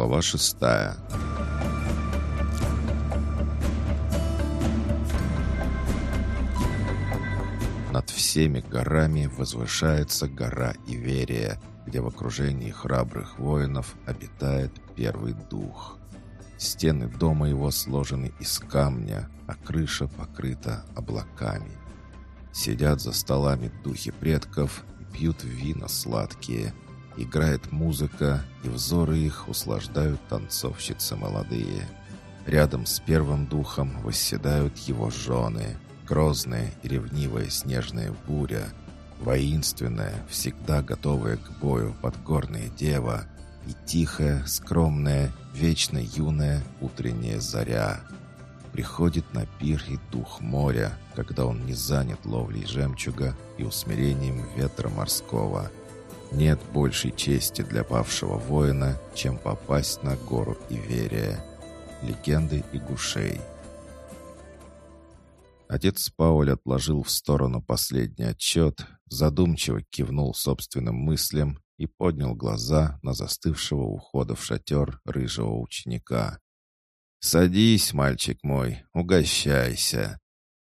Глава шестая. Над всеми горами возвышается гора Иверия, где в окружении храбрых воинов обитает первый дух. Стены дома его сложены из камня, а крыша покрыта облаками. Сидят за столами духи предков и пьют вина сладкие. Играет музыка, и взоры их услаждают танцовщицы молодые. Рядом с первым духом восседают его жены, грозная и ревнивая снежная буря, воинственная, всегда готовая к бою подгорная дева и тихая, скромная, вечно юная утренняя заря — Приходит на пир и дух моря, когда он не занят ловлей жемчуга и усмирением ветра морского. Нет большей чести для павшего воина, чем попасть на гору Иверия. Легенды и гушей. Отец Пауль отложил в сторону последний отчет, задумчиво кивнул собственным мыслям и поднял глаза на застывшего ухода в шатер рыжего ученика. «Садись, мальчик мой, угощайся!»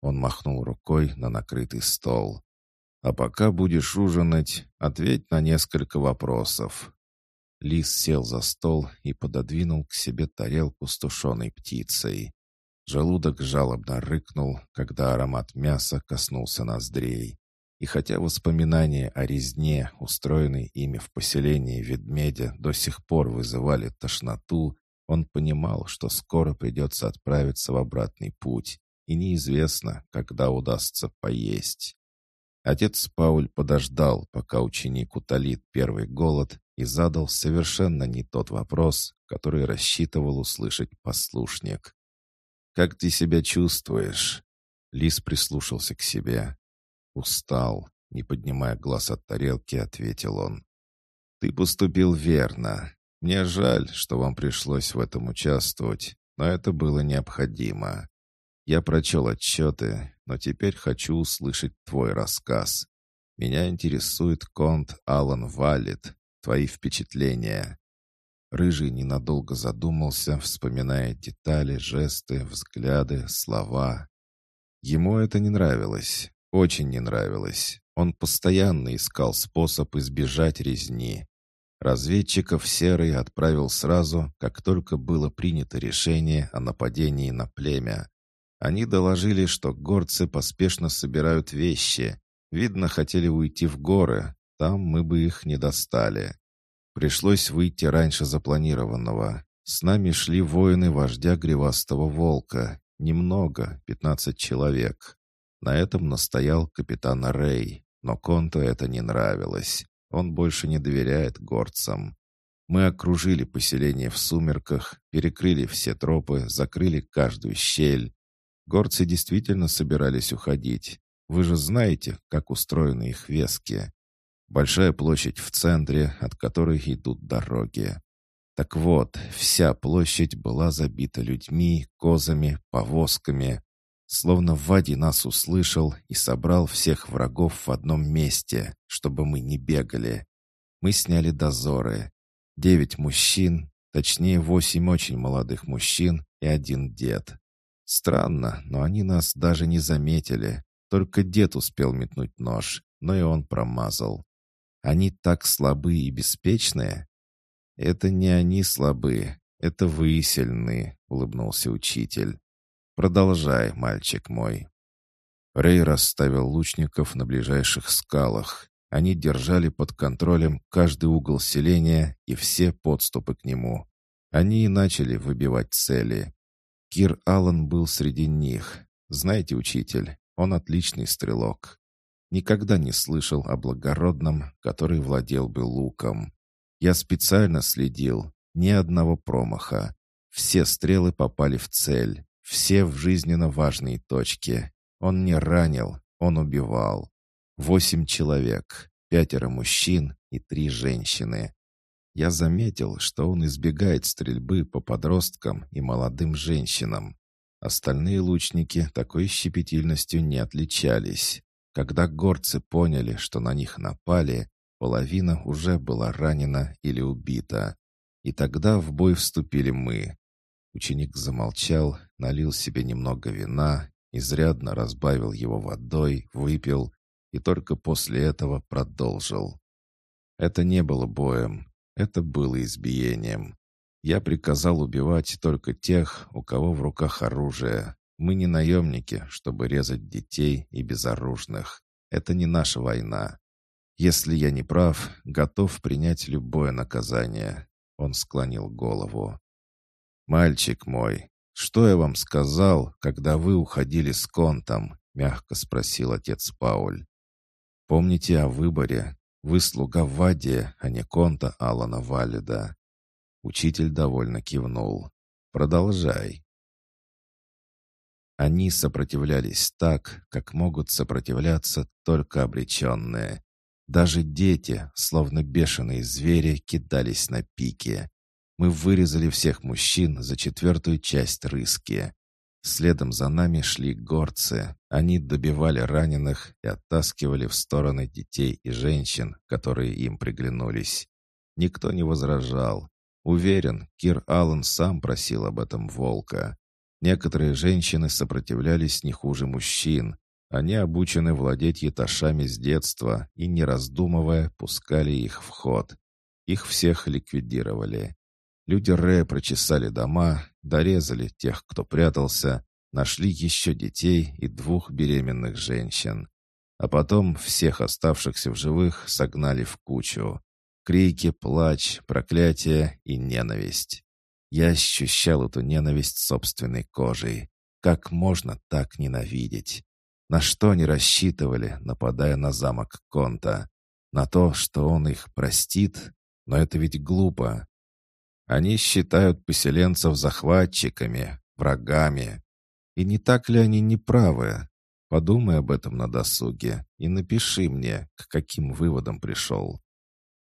Он махнул рукой на накрытый стол. «А пока будешь ужинать, ответь на несколько вопросов». Лис сел за стол и пододвинул к себе тарелку с тушеной птицей. Желудок жалобно рыкнул, когда аромат мяса коснулся ноздрей. И хотя воспоминания о резне, устроенной ими в поселении ведмедя, до сих пор вызывали тошноту, он понимал, что скоро придется отправиться в обратный путь, и неизвестно, когда удастся поесть. Отец Пауль подождал, пока ученик утолит первый голод, и задал совершенно не тот вопрос, который рассчитывал услышать послушник. «Как ты себя чувствуешь?» Лис прислушался к себе. «Устал», — не поднимая глаз от тарелки, ответил он. «Ты поступил верно. Мне жаль, что вам пришлось в этом участвовать, но это было необходимо. Я прочел отчеты, но теперь хочу услышать твой рассказ. Меня интересует конт Алан Валет. Твои впечатления». Рыжий ненадолго задумался, вспоминая детали, жесты, взгляды, слова. Ему это не нравилось, очень не нравилось. Он постоянно искал способ избежать резни, Разведчиков Серый отправил сразу, как только было принято решение о нападении на племя. Они доложили, что горцы поспешно собирают вещи. Видно, хотели уйти в горы, там мы бы их не достали. Пришлось выйти раньше запланированного. С нами шли воины вождя Гривастого Волка. Немного, 15 человек. На этом настоял капитан Рэй, но Конту это не нравилось. Он больше не доверяет горцам. Мы окружили поселение в сумерках, перекрыли все тропы, закрыли каждую щель. Горцы действительно собирались уходить. Вы же знаете, как устроены их вески. Большая площадь в центре, от которой идут дороги. Так вот, вся площадь была забита людьми, козами, повозками. Словно Вади нас услышал и собрал всех врагов в одном месте, чтобы мы не бегали. Мы сняли дозоры. Девять мужчин, точнее восемь очень молодых мужчин и один дед. Странно, но они нас даже не заметили. Только дед успел метнуть нож, но и он промазал. Они так слабы и беспечные? Это не они слабы, это вы сильны, улыбнулся учитель. Продолжай, мальчик мой». Рэй расставил лучников на ближайших скалах. Они держали под контролем каждый угол селения и все подступы к нему. Они и начали выбивать цели. Кир Аллан был среди них. Знаете, учитель, он отличный стрелок. Никогда не слышал о благородном, который владел бы луком. Я специально следил, ни одного промаха. Все стрелы попали в цель. Все в жизненно важные точки. Он не ранил, он убивал. Восемь человек, пятеро мужчин и три женщины. Я заметил, что он избегает стрельбы по подросткам и молодым женщинам. Остальные лучники такой щепетильностью не отличались. Когда горцы поняли, что на них напали, половина уже была ранена или убита. И тогда в бой вступили мы. Ученик замолчал, налил себе немного вина, изрядно разбавил его водой, выпил и только после этого продолжил. Это не было боем, это было избиением. Я приказал убивать только тех, у кого в руках оружие. Мы не наемники, чтобы резать детей и безоружных. Это не наша война. Если я не прав, готов принять любое наказание. Он склонил голову. «Мальчик мой, что я вам сказал, когда вы уходили с контом?» мягко спросил отец Пауль. «Помните о выборе. Вы слуга Вадия, а не конта Алана Валида». Учитель довольно кивнул. «Продолжай». Они сопротивлялись так, как могут сопротивляться только обреченные. Даже дети, словно бешеные звери, кидались на пики. Мы вырезали всех мужчин за четвертую часть рыски. Следом за нами шли горцы. Они добивали раненых и оттаскивали в стороны детей и женщин, которые им приглянулись. Никто не возражал. Уверен, Кир Аллен сам просил об этом волка. Некоторые женщины сопротивлялись не хуже мужчин, они обучены владеть яташами с детства и, не раздумывая, пускали их в ход. Их всех ликвидировали. Люди Ре прочесали дома, дорезали тех, кто прятался, нашли еще детей и двух беременных женщин. А потом всех оставшихся в живых согнали в кучу. Крики, плач, проклятие и ненависть. Я ощущал эту ненависть собственной кожей. Как можно так ненавидеть? На что они рассчитывали, нападая на замок Конта? На то, что он их простит? Но это ведь глупо. Они считают поселенцев захватчиками, врагами. И не так ли они неправы? Подумай об этом на досуге и напиши мне, к каким выводам пришел.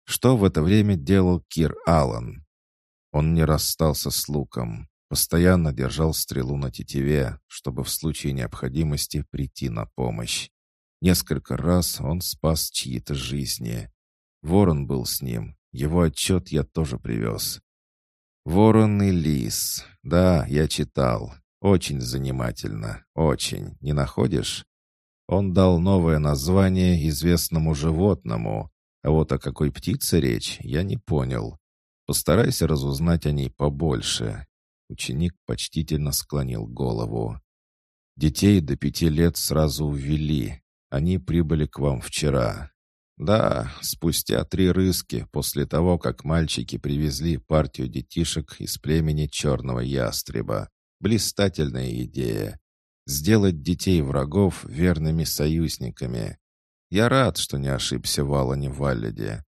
Что в это время делал Кир Аллан? Он не расстался с Луком. Постоянно держал стрелу на тетиве, чтобы в случае необходимости прийти на помощь. Несколько раз он спас чьи-то жизни. Ворон был с ним. Его отчет я тоже привез. «Ворон и лис. Да, я читал. Очень занимательно. Очень. Не находишь?» Он дал новое название известному животному, а вот о какой птице речь, я не понял. Постарайся разузнать о ней побольше. Ученик почтительно склонил голову. «Детей до пяти лет сразу увели. Они прибыли к вам вчера. Да, спустя три рыски после того, как мальчики привезли партию детишек из племени Черного Ястреба. Блистательная идея. Сделать детей врагов верными союзниками. Я рад, что не ошибся в Алане Валлиде.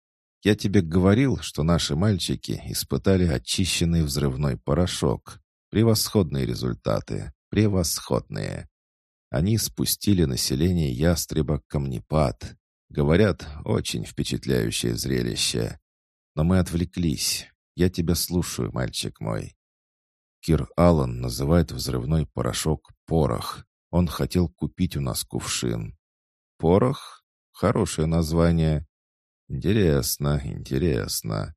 Я тебе говорил, что наши мальчики испытали очищенный взрывной порошок. Превосходные результаты. Превосходные. Они спустили население ястреба камнепад. Говорят, очень впечатляющее зрелище. Но мы отвлеклись. Я тебя слушаю, мальчик мой. Кир Аллан называет взрывной порошок порох. Он хотел купить у нас кувшин. Порох? Хорошее название. «Интересно, интересно.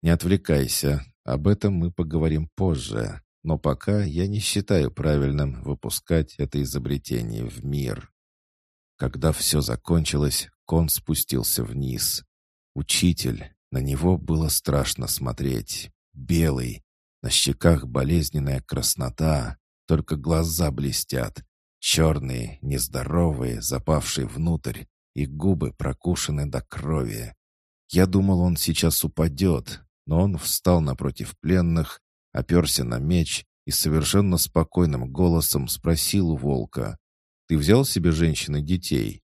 Не отвлекайся, об этом мы поговорим позже, но пока я не считаю правильным выпускать это изобретение в мир». Когда все закончилось, Кон спустился вниз. Учитель, на него было страшно смотреть. Белый, на щеках болезненная краснота, только глаза блестят. Черные, нездоровые, запавшие внутрь, и губы прокушены до крови. Я думал, он сейчас упадет, но он встал напротив пленных, оперся на меч и совершенно спокойным голосом спросил у волка, «Ты взял себе женщин и детей?»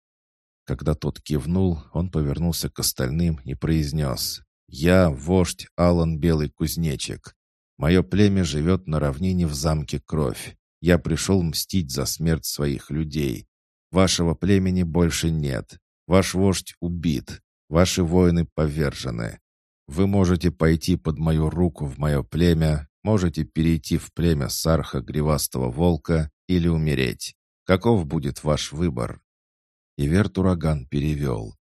Когда тот кивнул, он повернулся к остальным и произнес, «Я вождь Алан Белый Кузнечик. Мое племя живет на равнине в замке Кровь. Я пришел мстить за смерть своих людей. Вашего племени больше нет. Ваш вождь убит. Ваши воины повержены. Вы можете пойти под мою руку в мое племя, можете перейти в племя Сарха Гривастого Волка или умереть. Каков будет ваш выбор?» Иверт Ураган перевел.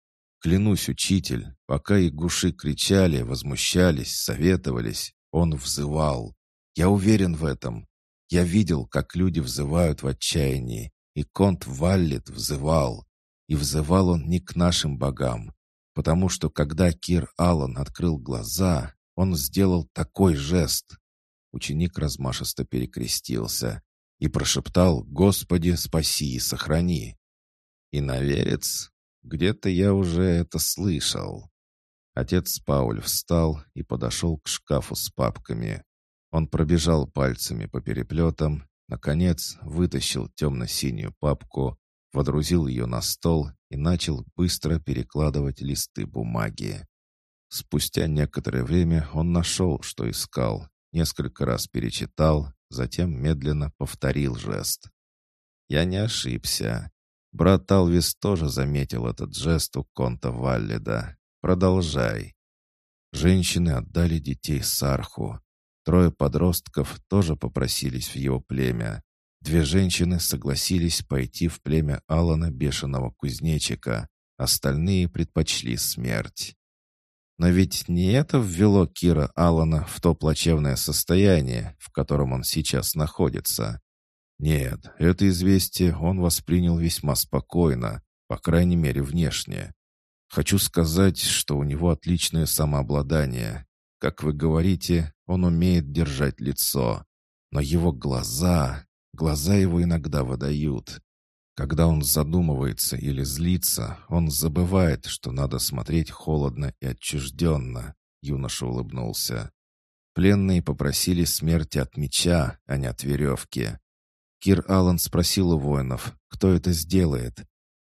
«Клянусь, учитель, пока игуши кричали, возмущались, советовались, Он взывал. Я уверен в этом. Я видел, как люди взывают в отчаянии, и Конт Валлет взывал. И взывал он не к нашим богам, потому что когда Кир Аллан открыл глаза, он сделал такой жест. Ученик размашисто перекрестился и прошептал «Господи, спаси и сохрани». «Иноверец? Где-то я уже это слышал». Отец Пауль встал и подошел к шкафу с папками. Он пробежал пальцами по переплетам, наконец вытащил темно-синюю папку, водрузил ее на стол и начал быстро перекладывать листы бумаги. Спустя некоторое время он нашел, что искал, несколько раз перечитал, затем медленно повторил жест. Я не ошибся. Брат Алвис тоже заметил этот жест у Конта Валлида. Продолжай. Женщины отдали детей Сарху. Трое подростков тоже попросились в его племя. Две женщины согласились пойти в племя Алана Бешеного Кузнечика. Остальные предпочли смерть. Но ведь не это ввело Кира Алана в то плачевное состояние, в котором он сейчас находится. Нет, это известие он воспринял весьма спокойно, по крайней мере внешне. Хочу сказать, что у него отличное самообладание. Как вы говорите, он умеет держать лицо. Но его глаза, глаза его иногда выдают. Когда он задумывается или злится, он забывает, что надо смотреть холодно и отчужденно. Юноша улыбнулся. Пленные попросили смерти от меча, а не от веревки. Кир Аллан спросил у воинов, кто это сделает.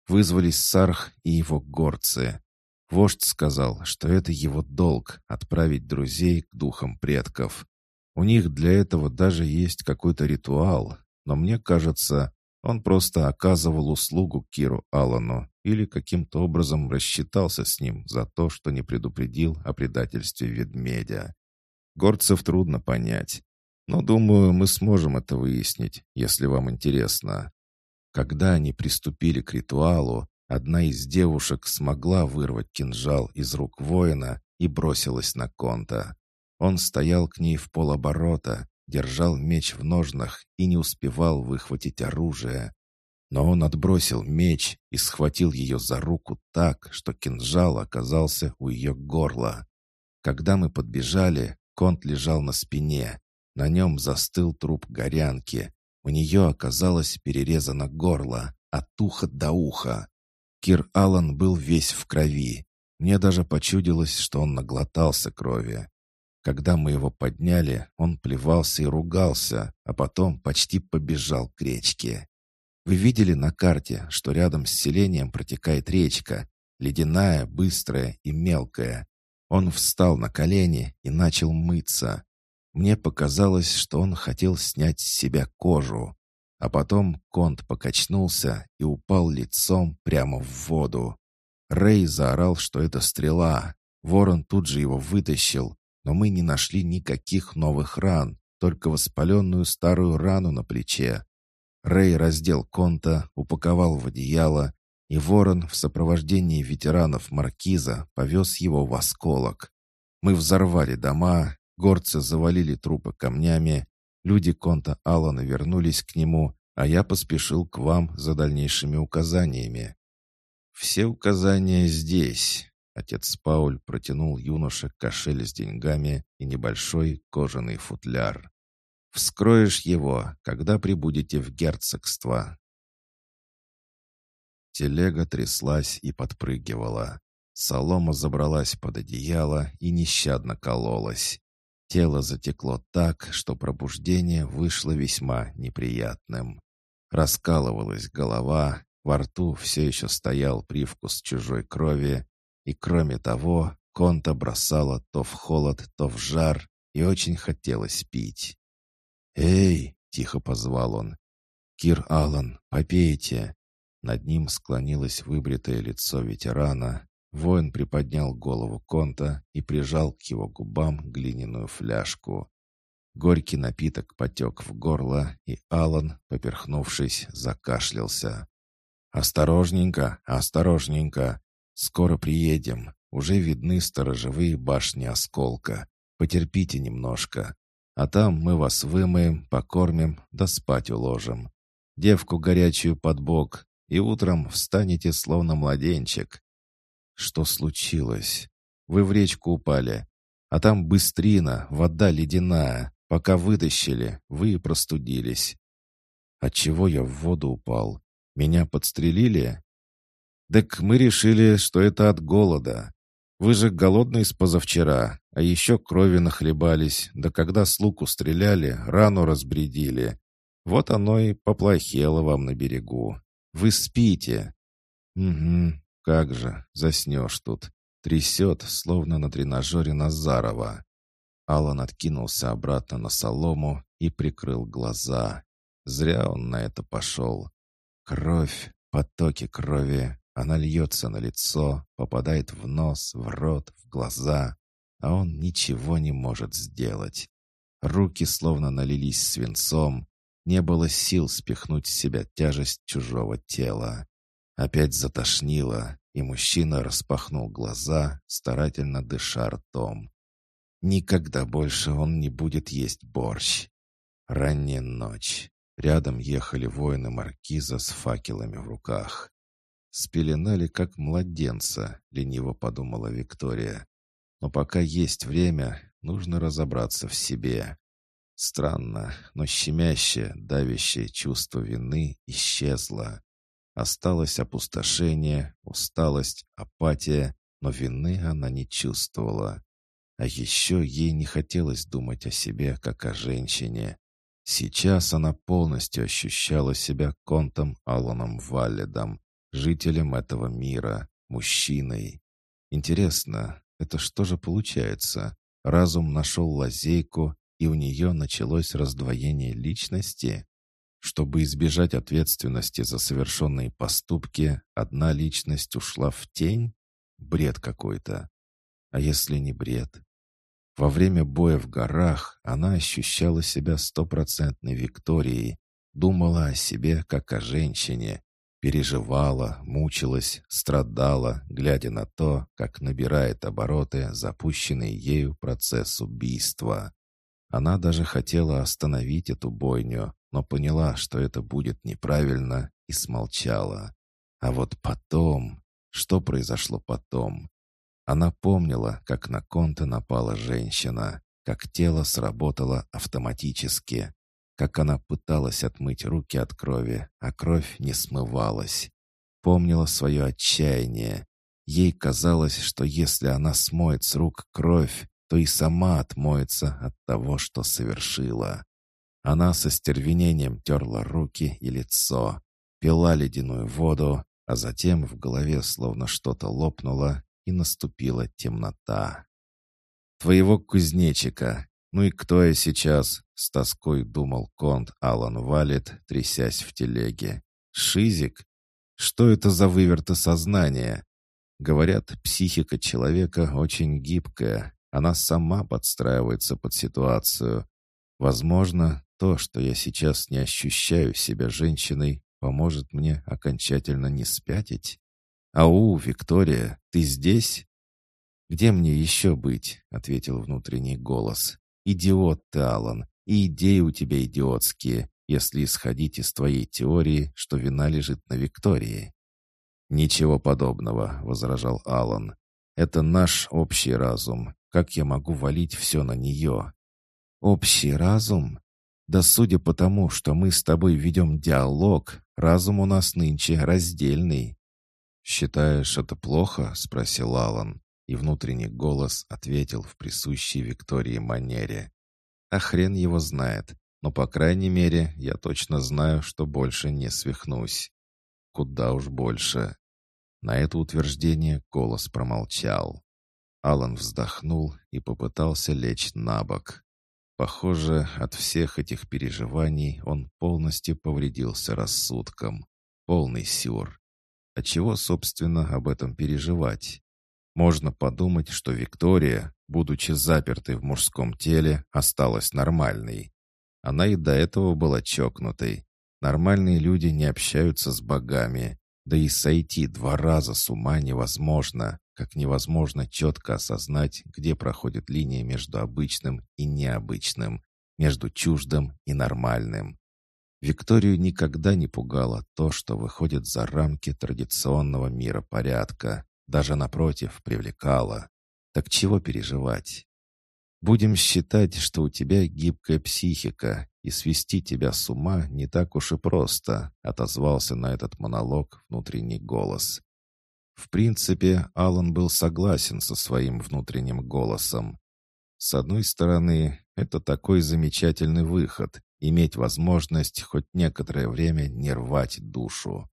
Вызвались Сарх и его горцы. Вождь сказал, что это его долг — отправить друзей к духам предков. У них для этого даже есть какой-то ритуал, но мне кажется, он просто оказывал услугу Киру Аллану или каким-то образом рассчитался с ним за то, что не предупредил о предательстве ведмедя. Горцев трудно понять, но, думаю, мы сможем это выяснить, если вам интересно. Когда они приступили к ритуалу, одна из девушек смогла вырвать кинжал из рук воина и бросилась на Конта. Он стоял к ней в полоборота, держал меч в ножнах и не успевал выхватить оружие. Но он отбросил меч и схватил ее за руку так, что кинжал оказался у ее горла. Когда мы подбежали, Конт лежал на спине. На нем застыл труп горянки, у нее оказалось перерезано горло, от уха до уха. Кир Аллан был весь в крови. Мне даже почудилось, что он наглотался крови. Когда мы его подняли, он плевался и ругался, а потом почти побежал к речке. Вы видели на карте, что рядом с селением протекает речка, ледяная, быстрая и мелкая. Он встал на колени и начал мыться. Мне показалось, что он хотел снять с себя кожу. А потом Конт покачнулся и упал лицом прямо в воду. Рэй заорал, что это стрела. Ворон тут же его вытащил, но мы не нашли никаких новых ран, только воспаленную старую рану на плече. Рэй раздел Конта, упаковал в одеяло, и ворон в сопровождении ветеранов Маркиза повез его в осколок. Мы взорвали дома, Горцы завалили трупы камнями, люди Конта Алана вернулись к нему, а я поспешил к вам за дальнейшими указаниями. Все указания здесь. Отец Пауль протянул юноше кошель с деньгами и небольшой кожаный футляр. «Вскроешь его, когда прибудете в герцогство». Телега тряслась и подпрыгивала. Солома забралась под одеяло и нещадно кололась. Тело затекло так, что пробуждение вышло весьма неприятным. Раскалывалась голова, во рту все еще стоял привкус чужой крови, и кроме того, конта бросала то в холод, то в жар, и очень хотелось пить. «Эй!» — тихо позвал он. «Кир Аллан, попейте!» Над ним склонилось выбритое лицо ветерана, Воин приподнял голову Конта и прижал к его губам глиняную фляжку. Горький напиток потек в горло, и Алан, поперхнувшись, закашлялся. «Осторожненько, осторожненько! Скоро приедем. Уже видны сторожевые башни осколка. Потерпите немножко. А там мы вас вымоем, покормим, да спать уложим. Девку горячую под бок, и утром встанете словно младенчик. Что случилось? Вы в речку упали, а там быстрина, вода ледяная. Пока вытащили, вы и простудились. Отчего я в воду упал? Меня подстрелили? Так мы решили, что это от голода. Вы же голодные с позавчера, а еще крови нахлебались, да когда с луку стреляли, рану разбредили. Вот оно и поплохело вам на берегу. Вы спите. Угу, как же, заснешь тут. Трясет, словно на тренажере Назарова. Алан откинулся обратно на солому и прикрыл глаза. Зря он на это пошел. Кровь, потоки крови, она льется на лицо, попадает в нос, в рот, в глаза, а он ничего не может сделать. Руки словно налились свинцом, не было сил спихнуть с себя тяжесть чужого тела. Опять затошнило, и мужчина распахнул глаза, старательно дыша ртом. Никогда больше он не будет есть борщ. Ранняя ночь. Рядом ехали воины маркиза с факелами в руках. Спеленали, как младенца, лениво подумала Виктория. Но пока есть время, нужно разобраться в себе. Странно, но щемящее, давящее чувство вины исчезло. Осталось опустошение, усталость, апатия, но вины она не чувствовала. А еще ей не хотелось думать о себе, как о женщине. Сейчас она полностью ощущала себя контом Аланом Валледом, жителем этого мира, мужчиной. Интересно, это что же получается? Разум нашел лазейку, и у нее началось раздвоение личности? Чтобы избежать ответственности за совершенные поступки, одна личность ушла в тень? Бред какой-то. А если не бред? Во время боя в горах она ощущала себя стопроцентной Викторией, думала о себе как о женщине, переживала, мучилась, страдала, глядя на то, как набирает обороты запущенный ею процесс убийства. Она даже хотела остановить эту бойню, но поняла, что это будет неправильно, и смолчала. А вот потом... Что произошло потом? Она помнила, как на Конте напала женщина, как тело сработало автоматически, как она пыталась отмыть руки от крови, а кровь не смывалась. Помнила свое отчаяние. Ей казалось, что если она смоет с рук кровь, то и сама отмоется от того, что совершила. Она со стервенением терла руки и лицо, пила ледяную воду, а затем в голове словно что-то лопнуло, и наступила темнота. «Твоего кузнечика! Ну и кто я сейчас?» — с тоской думал конт Алан Валет, трясясь в телеге. «Шизик? Что это за выверты сознания?» Говорят, психика человека очень гибкая, она сама подстраивается под ситуацию. Возможно, то, что я сейчас не ощущаю себя женщиной, поможет мне окончательно не спятить. «Ау, Виктория, ты здесь?» «Где мне еще быть?» — ответил внутренний голос. «Идиот ты, Алан, и идеи у тебя идиотские, если исходить из твоей теории, что вина лежит на Виктории». «Ничего подобного», — возражал Алан. «Это наш общий разум. Как я могу валить все на нее? Общий разум? Да судя по тому, что мы с тобой ведем диалог, разум у нас нынче раздельный. «Считаешь это плохо?» — спросил Алан, и внутренний голос ответил в присущей Виктории манере. «А хрен его знает, но, по крайней мере, я точно знаю, что больше не свихнусь. Куда уж больше». На это утверждение голос промолчал. Алан вздохнул и попытался лечь на бок. Похоже, от всех этих переживаний он полностью повредился рассудком. Полный сюр. А чего, собственно, об этом переживать? Можно подумать, что Виктория, будучи запертой в мужском теле, осталась нормальной. Она и до этого была чокнутой. Нормальные люди не общаются с богами. Да и сойти два раза с ума невозможно, как невозможно четко осознать, где проходит линия между обычным и необычным, между чуждым и нормальным. Викторию никогда не пугало то, что выходит за рамки традиционного мира порядка, даже напротив привлекало. Так чего переживать? Будем считать, что у тебя гибкая психика, и свести тебя с ума не так уж и просто», — отозвался на этот монолог внутренний голос. В принципе, Алан был согласен со своим внутренним голосом. С одной стороны, это такой замечательный выход — иметь возможность хоть некоторое время не рвать душу.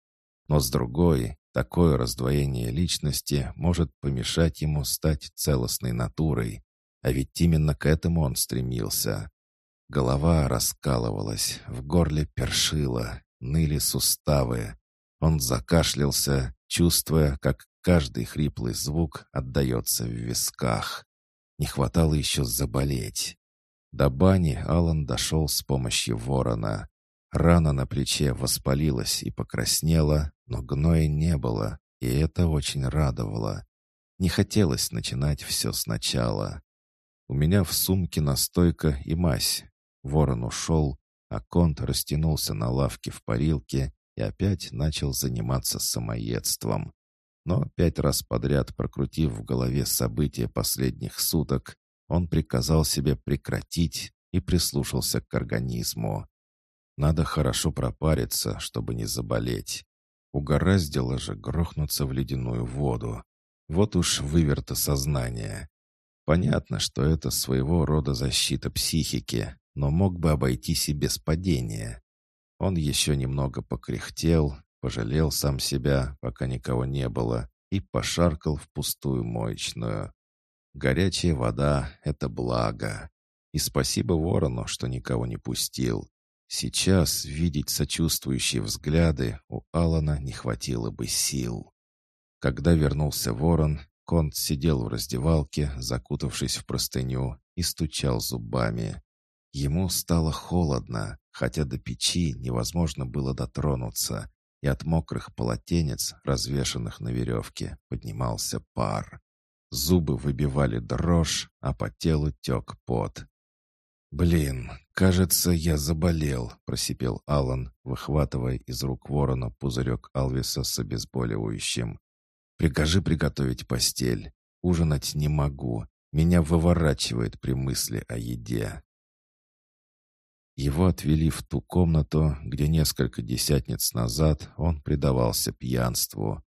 Но с другой, такое раздвоение личности может помешать ему стать целостной натурой. А ведь именно к этому он стремился. Голова раскалывалась, в горле першило, ныли суставы. Он закашлялся, чувствуя, как каждый хриплый звук отдается в висках. Не хватало еще заболеть. До бани Алан дошел с помощью ворона. Рана на плече воспалилась и покраснела, но гноя не было, и это очень радовало. Не хотелось начинать все сначала. У меня в сумке настойка и мазь. Ворон ушел, а Конт растянулся на лавке в парилке и опять начал заниматься самоедством. Но пять раз подряд прокрутив в голове события последних суток, он приказал себе прекратить и прислушался к организму. Надо хорошо пропариться, чтобы не заболеть. Угораздило же грохнуться в ледяную воду. Вот уж выверто сознание. Понятно, что это своего рода защита психики, но мог бы обойтись и без падения. Он еще немного покряхтел, пожалел сам себя, пока никого не было, и пошаркал в пустую моечную. Горячая вода — это благо. И спасибо ворону, что никого не пустил. Сейчас видеть сочувствующие взгляды у Алана не хватило бы сил. Когда вернулся ворон, Конт сидел в раздевалке, закутавшись в простыню, и стучал зубами. Ему стало холодно, хотя до печи невозможно было дотронуться, и от мокрых полотенец, развешанных на веревке, поднимался пар. Зубы выбивали дрожь, а по телу тек пот. «Блин, кажется, я заболел», — просипел Алан, выхватывая из рук ворона пузырек Алвиса с обезболивающим. «Прикажи приготовить постель. Ужинать не могу. Меня выворачивает при мысли о еде». Его отвели в ту комнату, где несколько десятниц назад он предавался пьянству.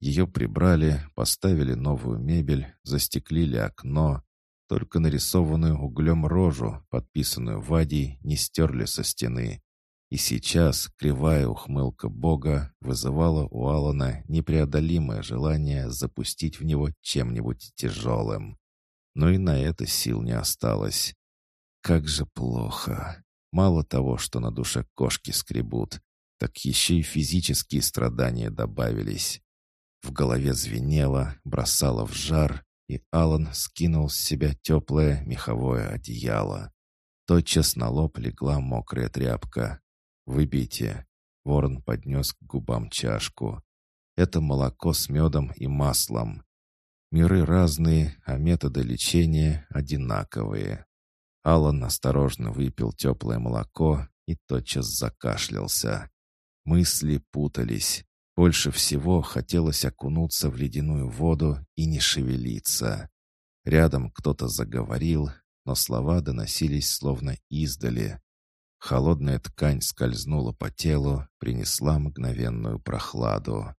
Ее прибрали, поставили новую мебель, застеклили окно. Только нарисованную углем рожу, подписанную Вадей, не стерли со стены. И сейчас кривая ухмылка Бога вызывала у Алана непреодолимое желание запустить в него чем-нибудь тяжелым. Но и на это сил не осталось. Как же плохо. Мало того, что на душе кошки скребут, так еще и физические страдания добавились. В голове звенело, бросало в жар, и Алан скинул с себя теплое меховое одеяло. Тотчас на лоб легла мокрая тряпка. «Выпейте». Ворон поднес к губам чашку. «Это молоко с медом и маслом. Миры разные, а методы лечения одинаковые. Алан осторожно выпил теплое молоко и тотчас закашлялся. Мысли путались. Больше всего хотелось окунуться в ледяную воду и не шевелиться. Рядом кто-то заговорил, но слова доносились словно издали. Холодная ткань скользнула по телу, принесла мгновенную прохладу.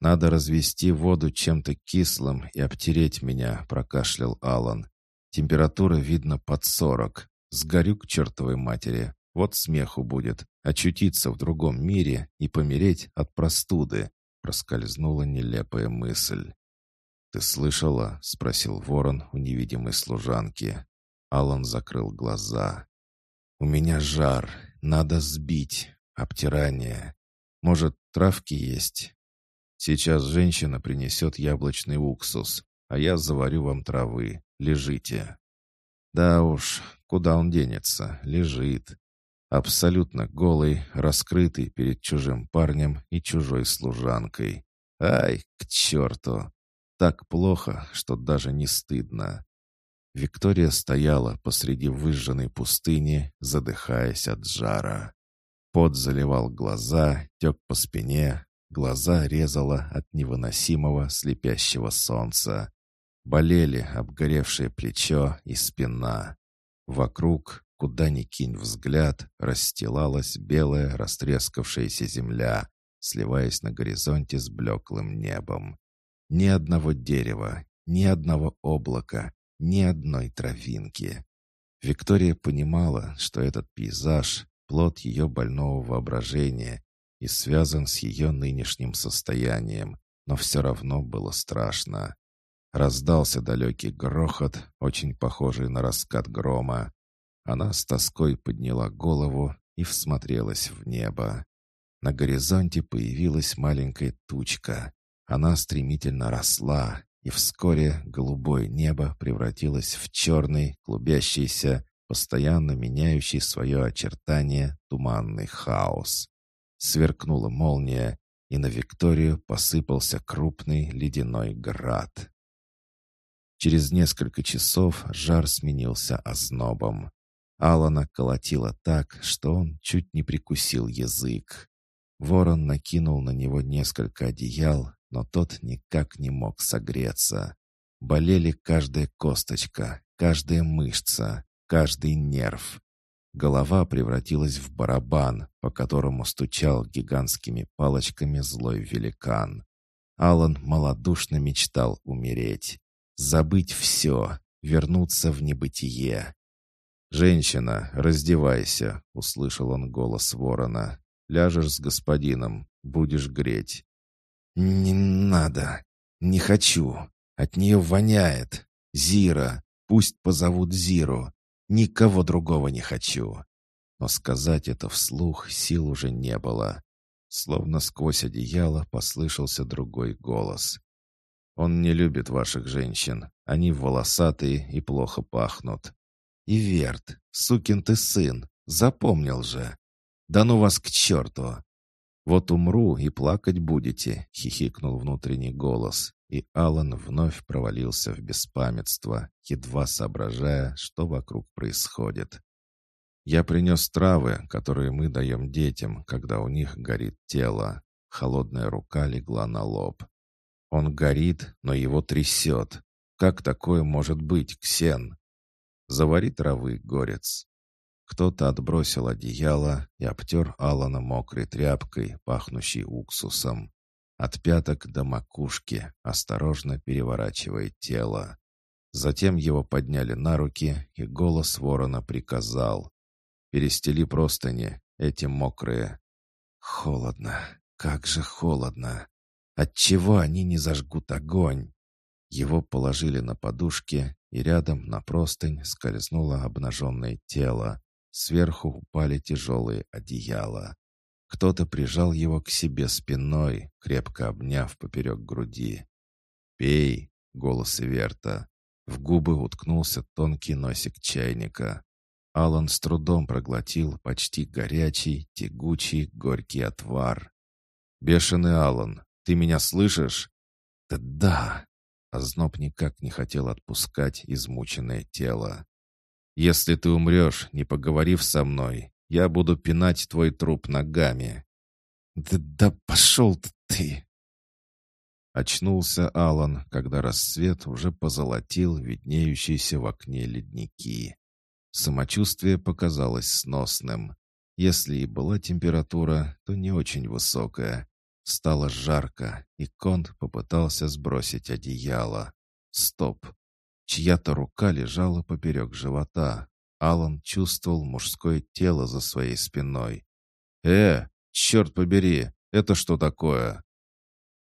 «Надо развести воду чем-то кислым и обтереть меня», — прокашлял Алан. Температура, видно, под сорок. Сгорю к чертовой матери. Вот смеху будет. Очутиться в другом мире и помереть от простуды. Проскользнула нелепая мысль. «Ты слышала?» — спросил ворон у невидимой служанки. Алан закрыл глаза. «У меня жар. Надо сбить. Обтирание. Может, травки есть?» «Сейчас женщина принесет яблочный уксус, а я заварю вам травы. Лежите». «Да уж, куда он денется? Лежит». Абсолютно голый, раскрытый перед чужим парнем и чужой служанкой. Ай, к черту! Так плохо, что даже не стыдно. Виктория стояла посреди выжженной пустыни, задыхаясь от жара. Пот заливал глаза, тек по спине, глаза резало от невыносимого слепящего солнца. Болели обгоревшее плечо и спина. Вокруг, куда ни кинь взгляд, расстилалась белая растрескавшаяся земля, сливаясь на горизонте с блеклым небом. Ни одного дерева, ни одного облака, ни одной травинки. Виктория понимала, что этот пейзаж — плод ее больного воображения и связан с ее нынешним состоянием, но все равно было страшно. Раздался далекий грохот, очень похожий на раскат грома. Она с тоской подняла голову и всмотрелась в небо. На горизонте появилась маленькая тучка. Она стремительно росла, и вскоре голубое небо превратилось в черный, клубящийся, постоянно меняющий свое очертание туманный хаос. Сверкнула молния, и на Викторию посыпался крупный ледяной град. Через несколько часов жар сменился ознобом. Алана колотила так, что он чуть не прикусил язык. Ворон накинул на него несколько одеял, но тот никак не мог согреться. Болели каждая косточка, каждая мышца, каждый нерв. Голова превратилась в барабан, по которому стучал гигантскими палочками злой великан. Алан малодушно мечтал умереть. Забыть все, вернуться в небытие. «Женщина, раздевайся!» — услышал он голос ворона. «Ляжешь с господином, будешь греть». «Не надо. Не хочу. От нее воняет. Зира. Пусть позовут Зиру. Никого другого не хочу». Но сказать это вслух сил уже не было. Словно сквозь одеяло послышался другой голос. «Он не любит ваших женщин. Они волосатые и плохо пахнут». «И Верт, сукин ты сын, запомнил же. Да ну вас к черту! «Вот умру и плакать будете», — хихикнул внутренний голос, и Алан вновь провалился в беспамятство, едва соображая, что вокруг происходит. «Я принес травы, которые мы даем детям, когда у них горит тело». Холодная рука легла на лоб. «Он горит, но его трясет. Как такое может быть, Ксен?» «Завари травы, горец». Кто-то отбросил одеяло и обтер Алана мокрой тряпкой, пахнущей уксусом. От пяток до макушки, осторожно переворачивая тело. Затем его подняли на руки, и голос ворона приказал. «Перестели простыни, эти мокрые». «Холодно, как же холодно! Отчего они не зажгут огонь?» Его положили на подушке, и рядом на простынь скользнуло обнаженное тело, Сверху упали тяжелые одеяла. Кто-то прижал его к себе спиной, крепко обняв поперек груди. «Пей!» — голос Иверта. В губы уткнулся тонкий носик чайника. Алан с трудом проглотил почти горячий, тягучий, горький отвар. «Бешеный Алан, ты меня слышишь?» «Да да!» Озноб никак не хотел отпускать измученное тело. Если ты умрешь, не поговорив со мной, я буду пинать твой труп ногами». «Да, да пошел ты!» Очнулся Алан, когда рассвет уже позолотил виднеющиеся в окне ледники. Самочувствие показалось сносным. Если и была температура, то не очень высокая. Стало жарко, и Конт попытался сбросить одеяло. Стоп! Чья-то рука лежала поперек живота. Алан чувствовал мужское тело за своей спиной. «Э, черт побери, это что такое?»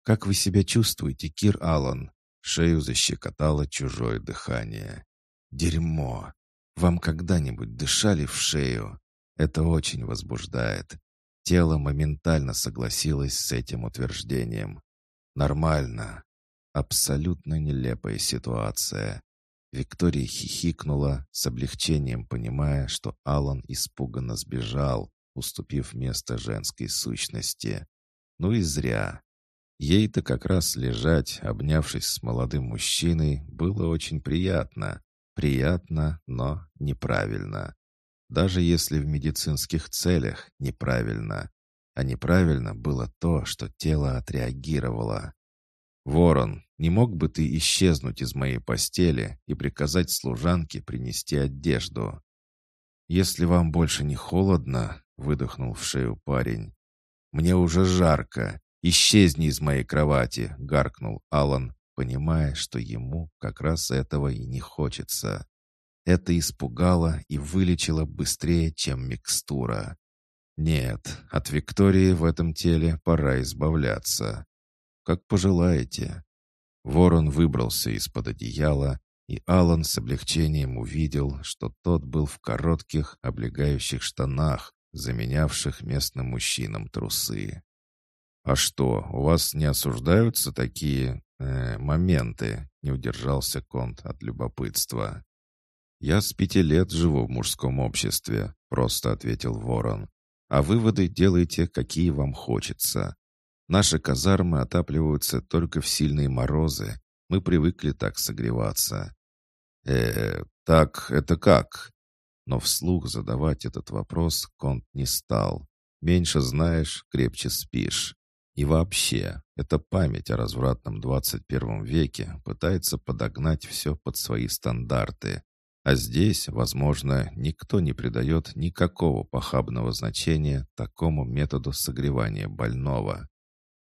«Как вы себя чувствуете, Кир Алан?» Шею защекотало чужое дыхание. «Дерьмо! Вам когда-нибудь дышали в шею? Это очень возбуждает». Тело моментально согласилось с этим утверждением. «Нормально. Абсолютно нелепая ситуация. Виктория хихикнула, с облегчением понимая, что Алан испуганно сбежал, уступив место женской сущности. Ну и зря. Ей-то как раз лежать, обнявшись с молодым мужчиной, было очень приятно. Приятно, но неправильно. Даже если в медицинских целях неправильно. А неправильно было то, что тело отреагировало. «Ворон, не мог бы ты исчезнуть из моей постели и приказать служанке принести одежду?» «Если вам больше не холодно», — выдохнул в шею парень. «Мне уже жарко. Исчезни из моей кровати», — гаркнул Алан, понимая, что ему как раз этого и не хочется. Это испугало и вылечило быстрее, чем микстура. Нет, от Виктории в этом теле пора избавляться. Как пожелаете. Ворон выбрался из-под одеяла, и Алан с облегчением увидел, что тот был в коротких облегающих штанах, заменявших местным мужчинам трусы. «А что, у вас не осуждаются такие э, моменты?» — не удержался Конт от любопытства. «Я с пяти лет живу в мужском обществе», — просто ответил Ворон. «А выводы делайте, какие вам хочется. Наши казармы отапливаются только в сильные морозы. Мы привыкли так согреваться». «Э, так это как?» Но вслух задавать этот вопрос Конт не стал. «Меньше знаешь, крепче спишь». И вообще, эта память о развратном 21 веке пытается подогнать все под свои стандарты. А здесь, возможно, никто не придает никакого похабного значения такому методу согревания больного.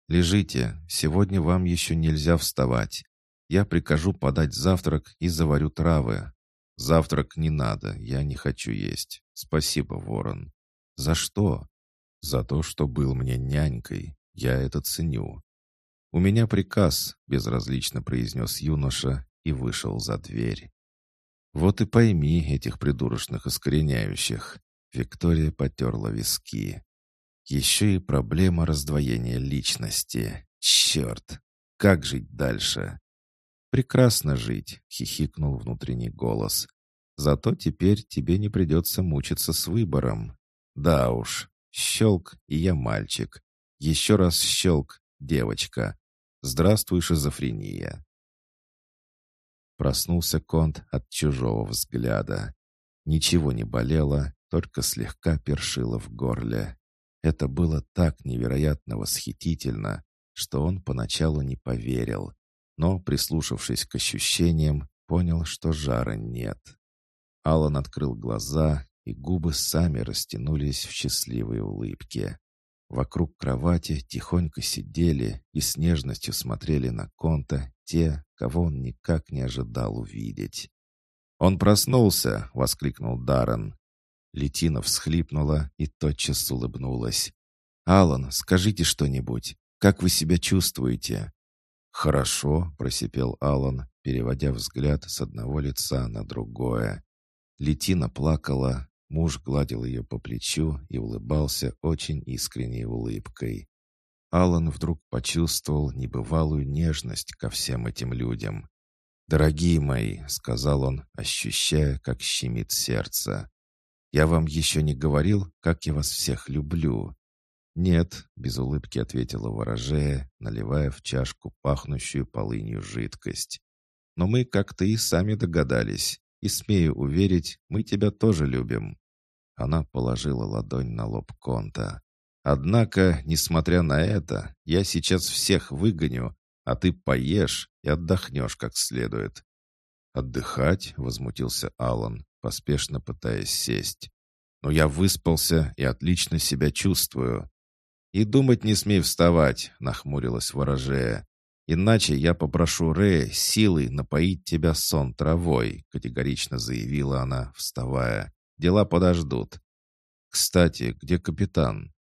«Лежите, сегодня вам еще нельзя вставать. Я прикажу подать завтрак и заварю травы. Завтрак не надо, я не хочу есть. Спасибо, ворон». «За что?» «За то, что был мне нянькой. Я это ценю». «У меня приказ», — безразлично произнес юноша и вышел за дверь. Вот и пойми этих придурочных искореняющих. Виктория потерла виски. Еще и проблема раздвоения личности. Черт! Как жить дальше? Прекрасно жить, хихикнул внутренний голос. Зато теперь тебе не придется мучиться с выбором. Да уж, щелк, и я мальчик. Еще раз щелк, девочка. Здравствуй, шизофрения. Проснулся Конт от чужого взгляда. Ничего не болело, только слегка першило в горле. Это было так невероятно восхитительно, что он поначалу не поверил, но, прислушавшись к ощущениям, понял, что жара нет. Алан открыл глаза, и губы сами растянулись в счастливой улыбке. Вокруг кровати тихонько сидели и с нежностью смотрели на Конта те, кого он никак не ожидал увидеть. «Он проснулся!» — воскликнул Даррен. Летина всхлипнула и тотчас улыбнулась. «Алан, скажите что-нибудь. Как вы себя чувствуете?» «Хорошо», — просипел Алан, переводя взгляд с одного лица на другое. Летина плакала, муж гладил ее по плечу и улыбался очень искренней улыбкой. Алан вдруг почувствовал небывалую нежность ко всем этим людям. «Дорогие мои», — сказал он, ощущая, как щемит сердце, — «я вам еще не говорил, как я вас всех люблю». «Нет», — без улыбки ответила ворожея, наливая в чашку пахнущую полынью жидкость. «Но мы как-то и сами догадались, и, смею уверить, мы тебя тоже любим». Она положила ладонь на лоб Конта. Однако, несмотря на это, я сейчас всех выгоню, а ты поешь и отдохнешь как следует». «Отдыхать?» — возмутился Алан, поспешно пытаясь сесть. «Но я выспался и отлично себя чувствую». «И думать не смей вставать», — нахмурилась ворожея. «Иначе я попрошу Рэя силой напоить тебя сон травой», — категорично заявила она, вставая. «Дела подождут». «Кстати, где капитан?»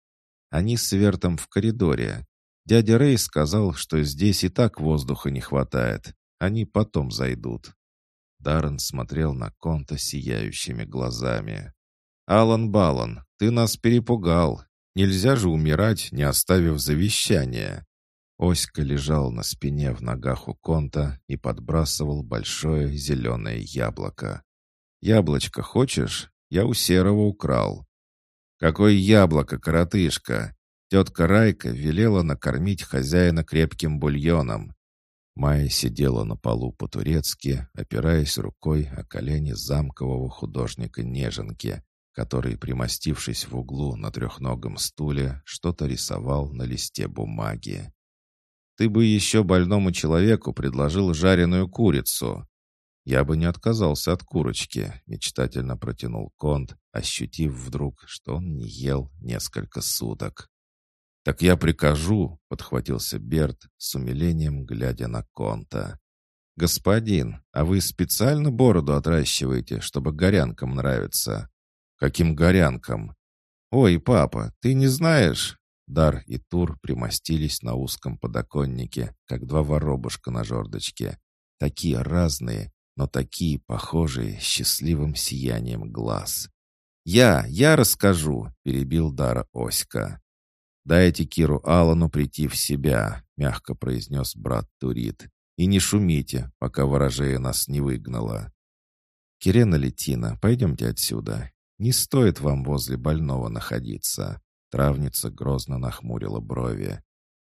Они с Вертом в коридоре. Дядя Рэй сказал, что здесь и так воздуха не хватает. Они потом зайдут. Даррен смотрел на Конта сияющими глазами. «Алан Балан, ты нас перепугал. Нельзя же умирать, не оставив завещания». Оська лежал на спине в ногах у конта и подбрасывал большое зеленое яблоко. «Яблочко хочешь? Я у Серого украл». «Какое яблоко, коротышка!» Тетка Райка велела накормить хозяина крепким бульоном. Майя сидела на полу по-турецки, опираясь рукой о колени замкового художника Неженки, который, примостившись в углу на трехногом стуле, что-то рисовал на листе бумаги. «Ты бы еще больному человеку предложил жареную курицу». «Я бы не отказался от курочки», — мечтательно протянул Конт, ощутив вдруг, что он не ел несколько суток. «Так я прикажу», — подхватился Берт, с умилением глядя на Конта. «Господин, а вы специально бороду отращиваете, чтобы горянкам нравится?» «Каким горянкам?» «Ой, папа, ты не знаешь?» Дар и Тур примостились на узком подоконнике, как два воробушка на жердочке. Такие разные, но такие похожие счастливым сиянием глаз. «Я, я расскажу», — перебил Дара Оська. «Дайте Киру Аллану прийти в себя», — мягко произнес брат Турит. «И не шумите, пока ворожея нас не выгнала». «Кирена Летина, пойдемте отсюда. Не стоит вам возле больного находиться». Травница грозно нахмурила брови.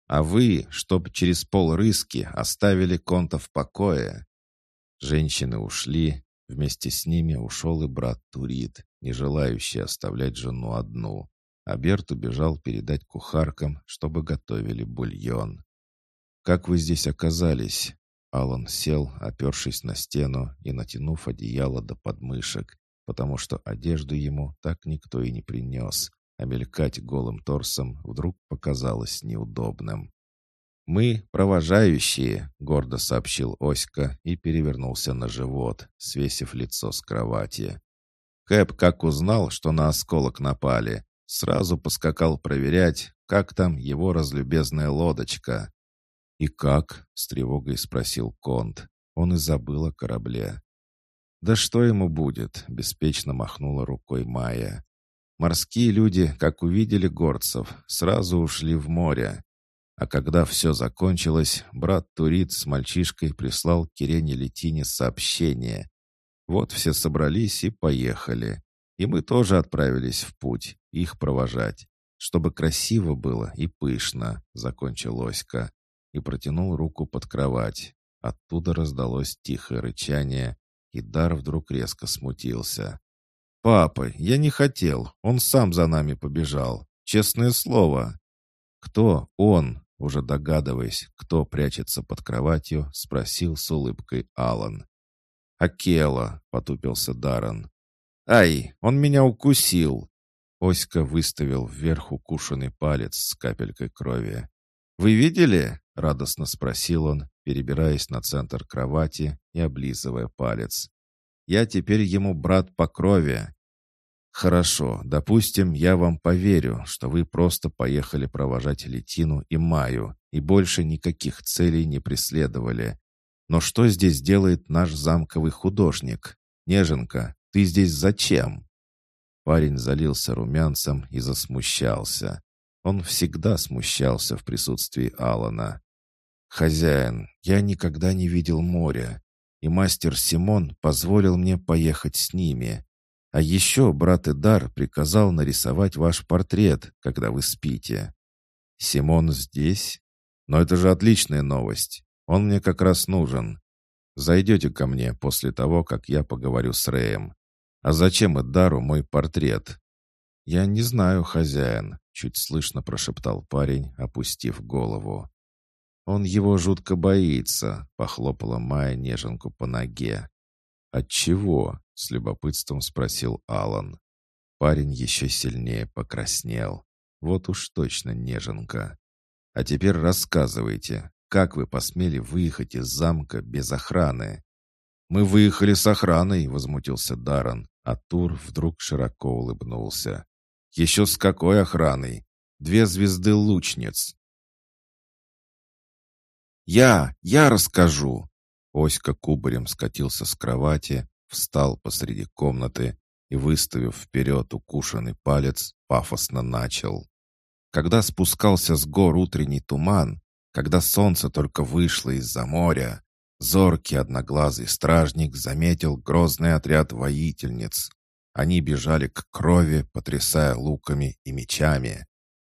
«А вы, чтоб через пол рыски оставили конта в покое». Женщины ушли, вместе с ними ушел и брат Турит, не желающий оставлять жену одну а Берт убежал передать кухаркам, чтобы готовили бульон. «Как вы здесь оказались?» Алан сел, опершись на стену и натянув одеяло до подмышек, потому что одежду ему так никто и не принес, а мелькать голым торсом вдруг показалось неудобным. «Мы провожающие», — гордо сообщил Оська и перевернулся на живот, свесив лицо с кровати. Кэп как узнал, что на осколок напали, Сразу поскакал проверять, как там его разлюбезная лодочка. «И как?» — с тревогой спросил Конт. Он и забыл о корабле. «Да что ему будет?» — беспечно махнула рукой Майя. Морские люди, как увидели горцев, сразу ушли в море. А когда все закончилось, брат Турит с мальчишкой прислал Кирене Летине сообщение. Вот все собрались и поехали. И мы тоже отправились в путь, их провожать. Чтобы красиво было и пышно, закончил Оська и протянул руку под кровать. Оттуда раздалось тихое рычание, и Дар вдруг резко смутился. «Папа, я не хотел, он сам за нами побежал. Честное слово». «Кто он?» Уже догадываясь, кто прячется под кроватью, спросил с улыбкой Алан. «Акела», — потупился Даран. «Ай, он меня укусил!» Оська выставил вверх укушенный палец с капелькой крови. «Вы видели?» — радостно спросил он, перебираясь на центр кровати и облизывая палец. «Я теперь ему брат по крови». «Хорошо, допустим, я вам поверю, что вы просто поехали провожать Летину и Маю и больше никаких целей не преследовали. Но что здесь делает наш замковый художник? Неженка, ты здесь зачем?» Парень залился румянцем и засмущался. Он всегда смущался в присутствии Алана. «Хозяин, я никогда не видел моря, и мастер Симон позволил мне поехать с ними. А еще брат Идар приказал нарисовать ваш портрет, когда вы спите. Симон здесь? Но это же отличная новость. Он мне как раз нужен. Зайдете ко мне после того, как я поговорю с Рэем. «А зачем Эдару мой портрет?» «Я не знаю, хозяин», — чуть слышно прошептал парень, опустив голову. «Он его жутко боится», — похлопала Майя неженку по ноге. «Отчего?» — с любопытством спросил Алан. Парень еще сильнее покраснел. Вот уж точно неженка. «А теперь рассказывайте, как вы посмели выехать из замка без охраны?» «Мы выехали с охраной», — возмутился Даран, а Тур вдруг широко улыбнулся. «Еще с какой охраной? Две звезды лучниц!» «Я! Я расскажу!» Оська кубарем скатился с кровати, встал посреди комнаты и, выставив вперед укушенный палец, пафосно начал. Когда спускался с гор утренний туман, когда солнце только вышло из-за моря, зоркий одноглазый стражник заметил грозный отряд воительниц. Они бежали к крови, потрясая луками и мечами.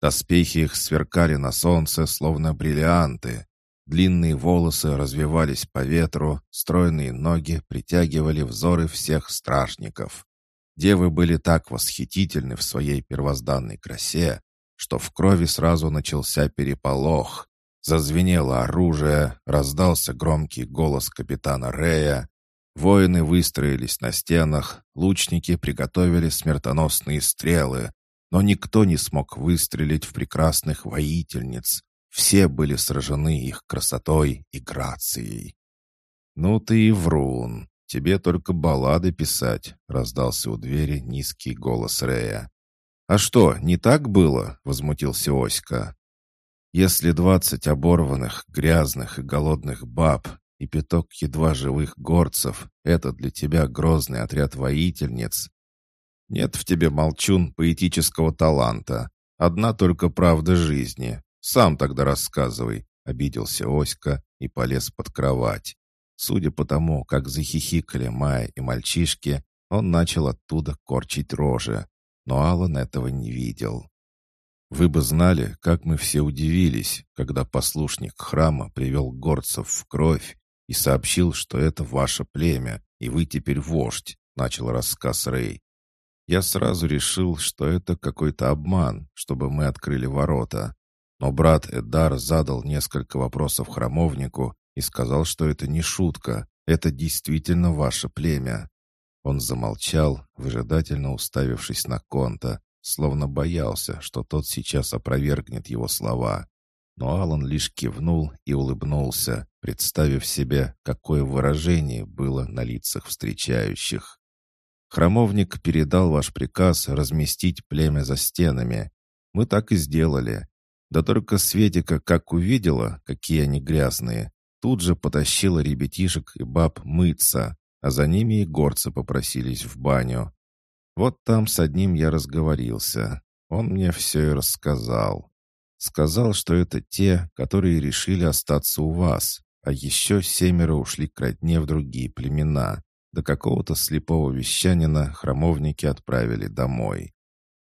Доспехи их сверкали на солнце, словно бриллианты. Длинные волосы развивались по ветру, стройные ноги притягивали взоры всех стражников. Девы были так восхитительны в своей первозданной красе, что в крови сразу начался переполох. Зазвенело оружие, раздался громкий голос капитана Рея. Воины выстроились на стенах, лучники приготовили смертоносные стрелы, но никто не смог выстрелить в прекрасных воительниц. Все были сражены их красотой и грацией. «Ну ты и врун, тебе только баллады писать», — раздался у двери низкий голос Рея. «А что, не так было?» — возмутился Оська. «Если двадцать оборванных, грязных и голодных баб и пяток едва живых горцев — это для тебя грозный отряд воительниц, нет в тебе, молчун, поэтического таланта. Одна только правда жизни. Сам тогда рассказывай», — обиделся Оська и полез под кровать. Судя по тому, как захихикали Майя и мальчишки, он начал оттуда корчить рожи. Но Алан этого не видел. Вы бы знали, как мы все удивились, когда послушник храма привел горцев в кровь и сообщил, что это ваше племя, и вы теперь вождь, начал рассказ Рэй. Я сразу решил, что это какой-то обман, чтобы мы открыли ворота. Но брат Эдар задал несколько вопросов храмовнику и сказал, что это не шутка, это действительно ваше племя. Он замолчал, выжидательно уставившись на Конта, словно боялся, что тот сейчас опровергнет его слова. Но Алан лишь кивнул и улыбнулся, представив себе, какое выражение было на лицах встречающих. Храмовник передал ваш приказ разместить племя за стенами. Мы так и сделали. Да только Светика, как увидела, какие они грязные, тут же потащила ребятишек и баб мыться, а за ними и горцы попросились в баню. Вот там с одним я разговорился. Он мне все и рассказал. Сказал, что это те, которые решили остаться у вас, а еще семеро ушли к родне в другие племена. До какого-то слепого вещанина храмовники отправили домой.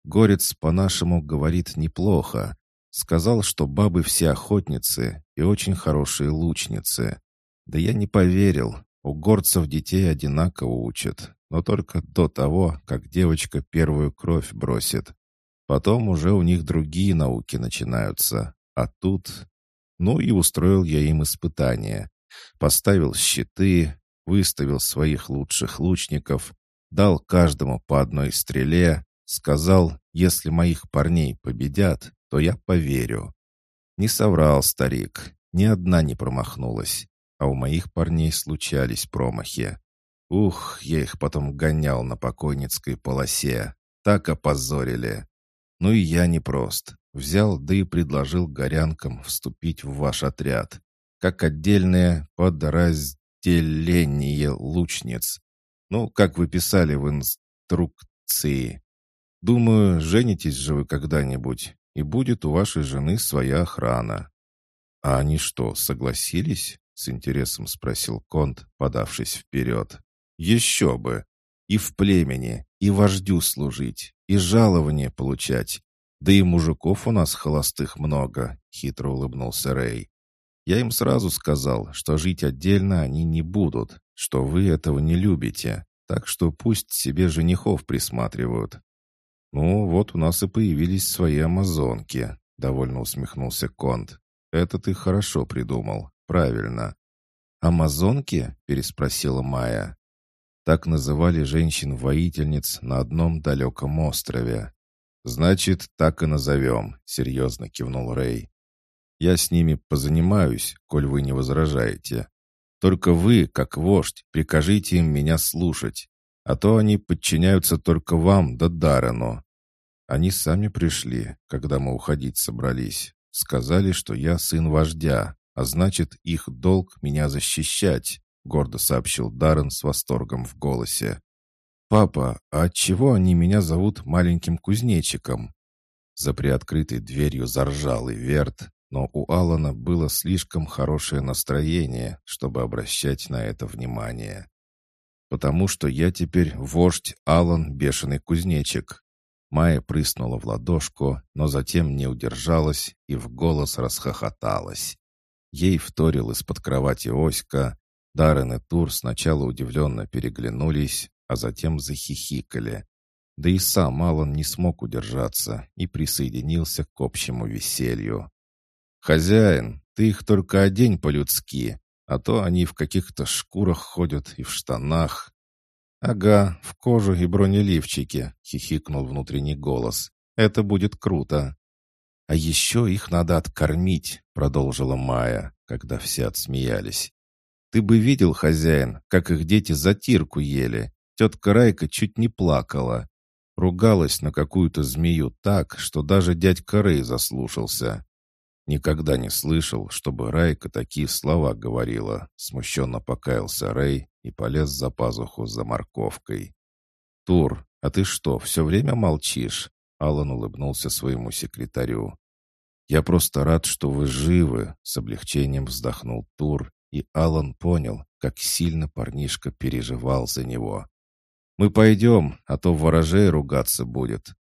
Горец по-нашему говорит неплохо. Сказал, что бабы все охотницы и очень хорошие лучницы. Да я не поверил. У горцев детей одинаково учат, но только до того, как девочка первую кровь бросит. Потом уже у них другие науки начинаются. А тут... Ну и устроил я им испытание. Поставил щиты, выставил своих лучших лучников, дал каждому по одной стреле, сказал, если моих парней победят, то я поверю. Не соврал старик, ни одна не промахнулась, а у моих парней случались промахи. Ух, я их потом гонял на покойницкой полосе, так опозорили. Ну и я непрост. Взял, да и предложил горянкам вступить в ваш отряд. Как отдельное подразделение «Теление лучниц». Ну, как вы писали в инструкции. Думаю, женитесь же вы когда-нибудь, и будет у вашей жены своя охрана». «А они что, согласились?» — с интересом спросил Конт, подавшись вперед. «Еще бы! И в племени, и вождю служить, и жалование получать. Да и мужиков у нас холостых много», — хитро улыбнулся Рэй. Я им сразу сказал, что жить отдельно они не будут, что вы этого не любите, так что пусть себе женихов присматривают. Ну, вот у нас и появились свои амазонки, довольно усмехнулся Конт. Это ты хорошо придумал, правильно. Амазонки? переспросила Майя. Так называли женщин-воительниц на одном далеком острове. «Значит, так и назовем», — серьезно кивнул Рэй. Я с ними позанимаюсь, коль вы не возражаете. Только вы, как вождь, прикажите им меня слушать, а то они подчиняются только вам да Дарану. Они сами пришли, когда мы уходить собрались. Сказали, что я сын вождя, а значит, их долг меня защищать», — гордо сообщил Даррен с восторгом в голосе. «Папа, а отчего они меня зовут маленьким кузнечиком?» За приоткрытой дверью заржал и Верт, но у Алана было слишком хорошее настроение, чтобы обращать на это внимание. «Потому что я теперь вождь Алан Бешеный Кузнечик». Майя прыснула в ладошку, но затем не удержалась и в голос расхохоталась. Ей вторил из-под кровати Оська. Даррен и Тур сначала удивленно переглянулись, а затем захихикали. Да и сам Алан не смог удержаться и присоединился к общему веселью. «Хозяин, ты их только одень по-людски, а то они в каких-то шкурах ходят и в штанах». «Ага, в кожу и бронеливчики», — хихикнул внутренний голос. «Это будет круто». «А еще их надо откормить», — продолжила Майя, когда все отсмеялись. «Ты бы видел, хозяин, как их дети затирку ели. Тетка Райка чуть не плакала. Ругалась на какую-то змею так, что даже дядька Рэй заслушался. Никогда не слышал, чтобы Райка такие слова говорила. Смущенно покаялся Рэй и полез за пазуху за морковкой. «Тур, а ты что, все время молчишь?» Алан улыбнулся своему секретарю. «Я просто рад, что вы живы», — с облегчением вздохнул Тур, и Алан понял, как сильно парнишка переживал за него. Мы пойдем, а то ворожей ругаться будет.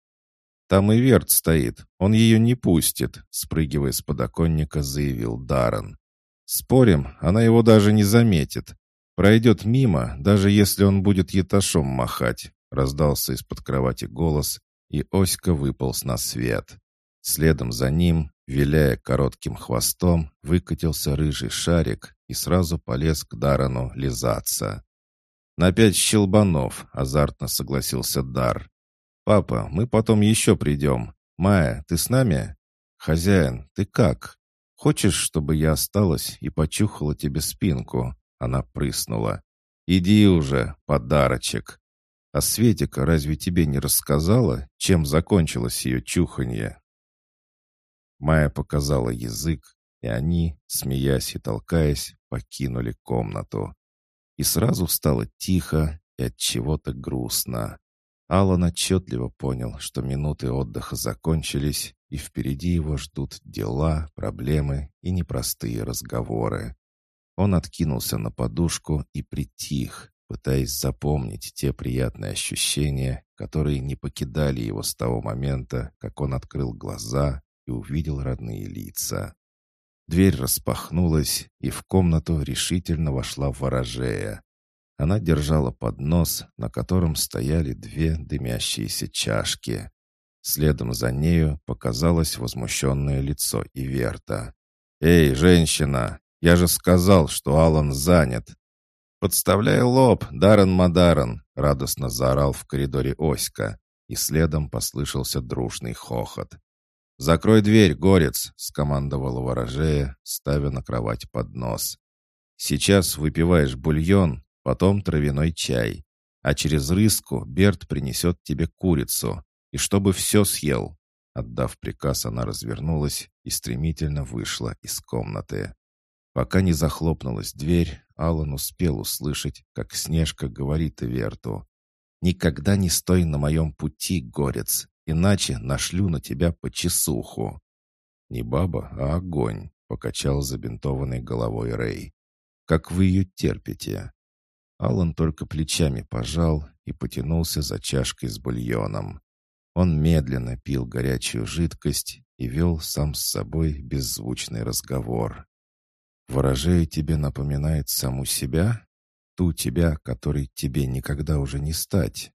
Там и Верт стоит, он ее не пустит, спрыгивая с подоконника, заявил Даррен. Спорим, она его даже не заметит. Пройдет мимо, даже если он будет еташом махать, раздался из-под кровати голос, и Оська выполз на свет. Следом за ним, виляя коротким хвостом, выкатился рыжий шарик и сразу полез к Дарану лизаться. «На пять щелбанов», — азартно согласился Дар. «Папа, мы потом еще придем. Майя, ты с нами?» «Хозяин, ты как? Хочешь, чтобы я осталась и почухала тебе спинку?» Она прыснула. «Иди уже, подарочек!» «А Светика разве тебе не рассказала, чем закончилось ее чуханье?» Майя показала язык, и они, смеясь и толкаясь, покинули комнату. И сразу стало тихо и от чего-то грустно. Алан отчетливо понял, что минуты отдыха закончились, и впереди его ждут дела, проблемы и непростые разговоры. Он откинулся на подушку и притих, пытаясь запомнить те приятные ощущения, которые не покидали его с того момента, как он открыл глаза и увидел родные лица. Дверь распахнулась, и в комнату решительно вошла ворожея. Она держала поднос, на котором стояли две дымящиеся чашки. Следом за нею показалось возмущенное лицо Иверта. «Эй, женщина, я же сказал, что Алан занят!» «Подставляй лоб, Даррен Мадарен!» — радостно заорал в коридоре Оська, и следом послышался дружный хохот. «Закрой дверь, горец!» — скомандовала ворожея, ставя на кровать поднос. «Сейчас выпиваешь бульон, потом травяной чай, а через рыску Берт принесет тебе курицу, и чтобы все съел». Отдав приказ, она развернулась и стремительно вышла из комнаты. Пока не захлопнулась дверь, Алан успел услышать, как Снежка говорит Верту. «Никогда не стой на моем пути, горец иначе нашлю на тебя по чесуху». «Не баба, а огонь», — покачал забинтованной головой Рэй. «Как вы ее терпите?» Алан только плечами пожал и потянулся за чашкой с бульоном. Он медленно пил горячую жидкость и вел сам с собой беззвучный разговор. «Ворожея тебе напоминает саму себя? Ту тебя, которой тебе никогда уже не стать?»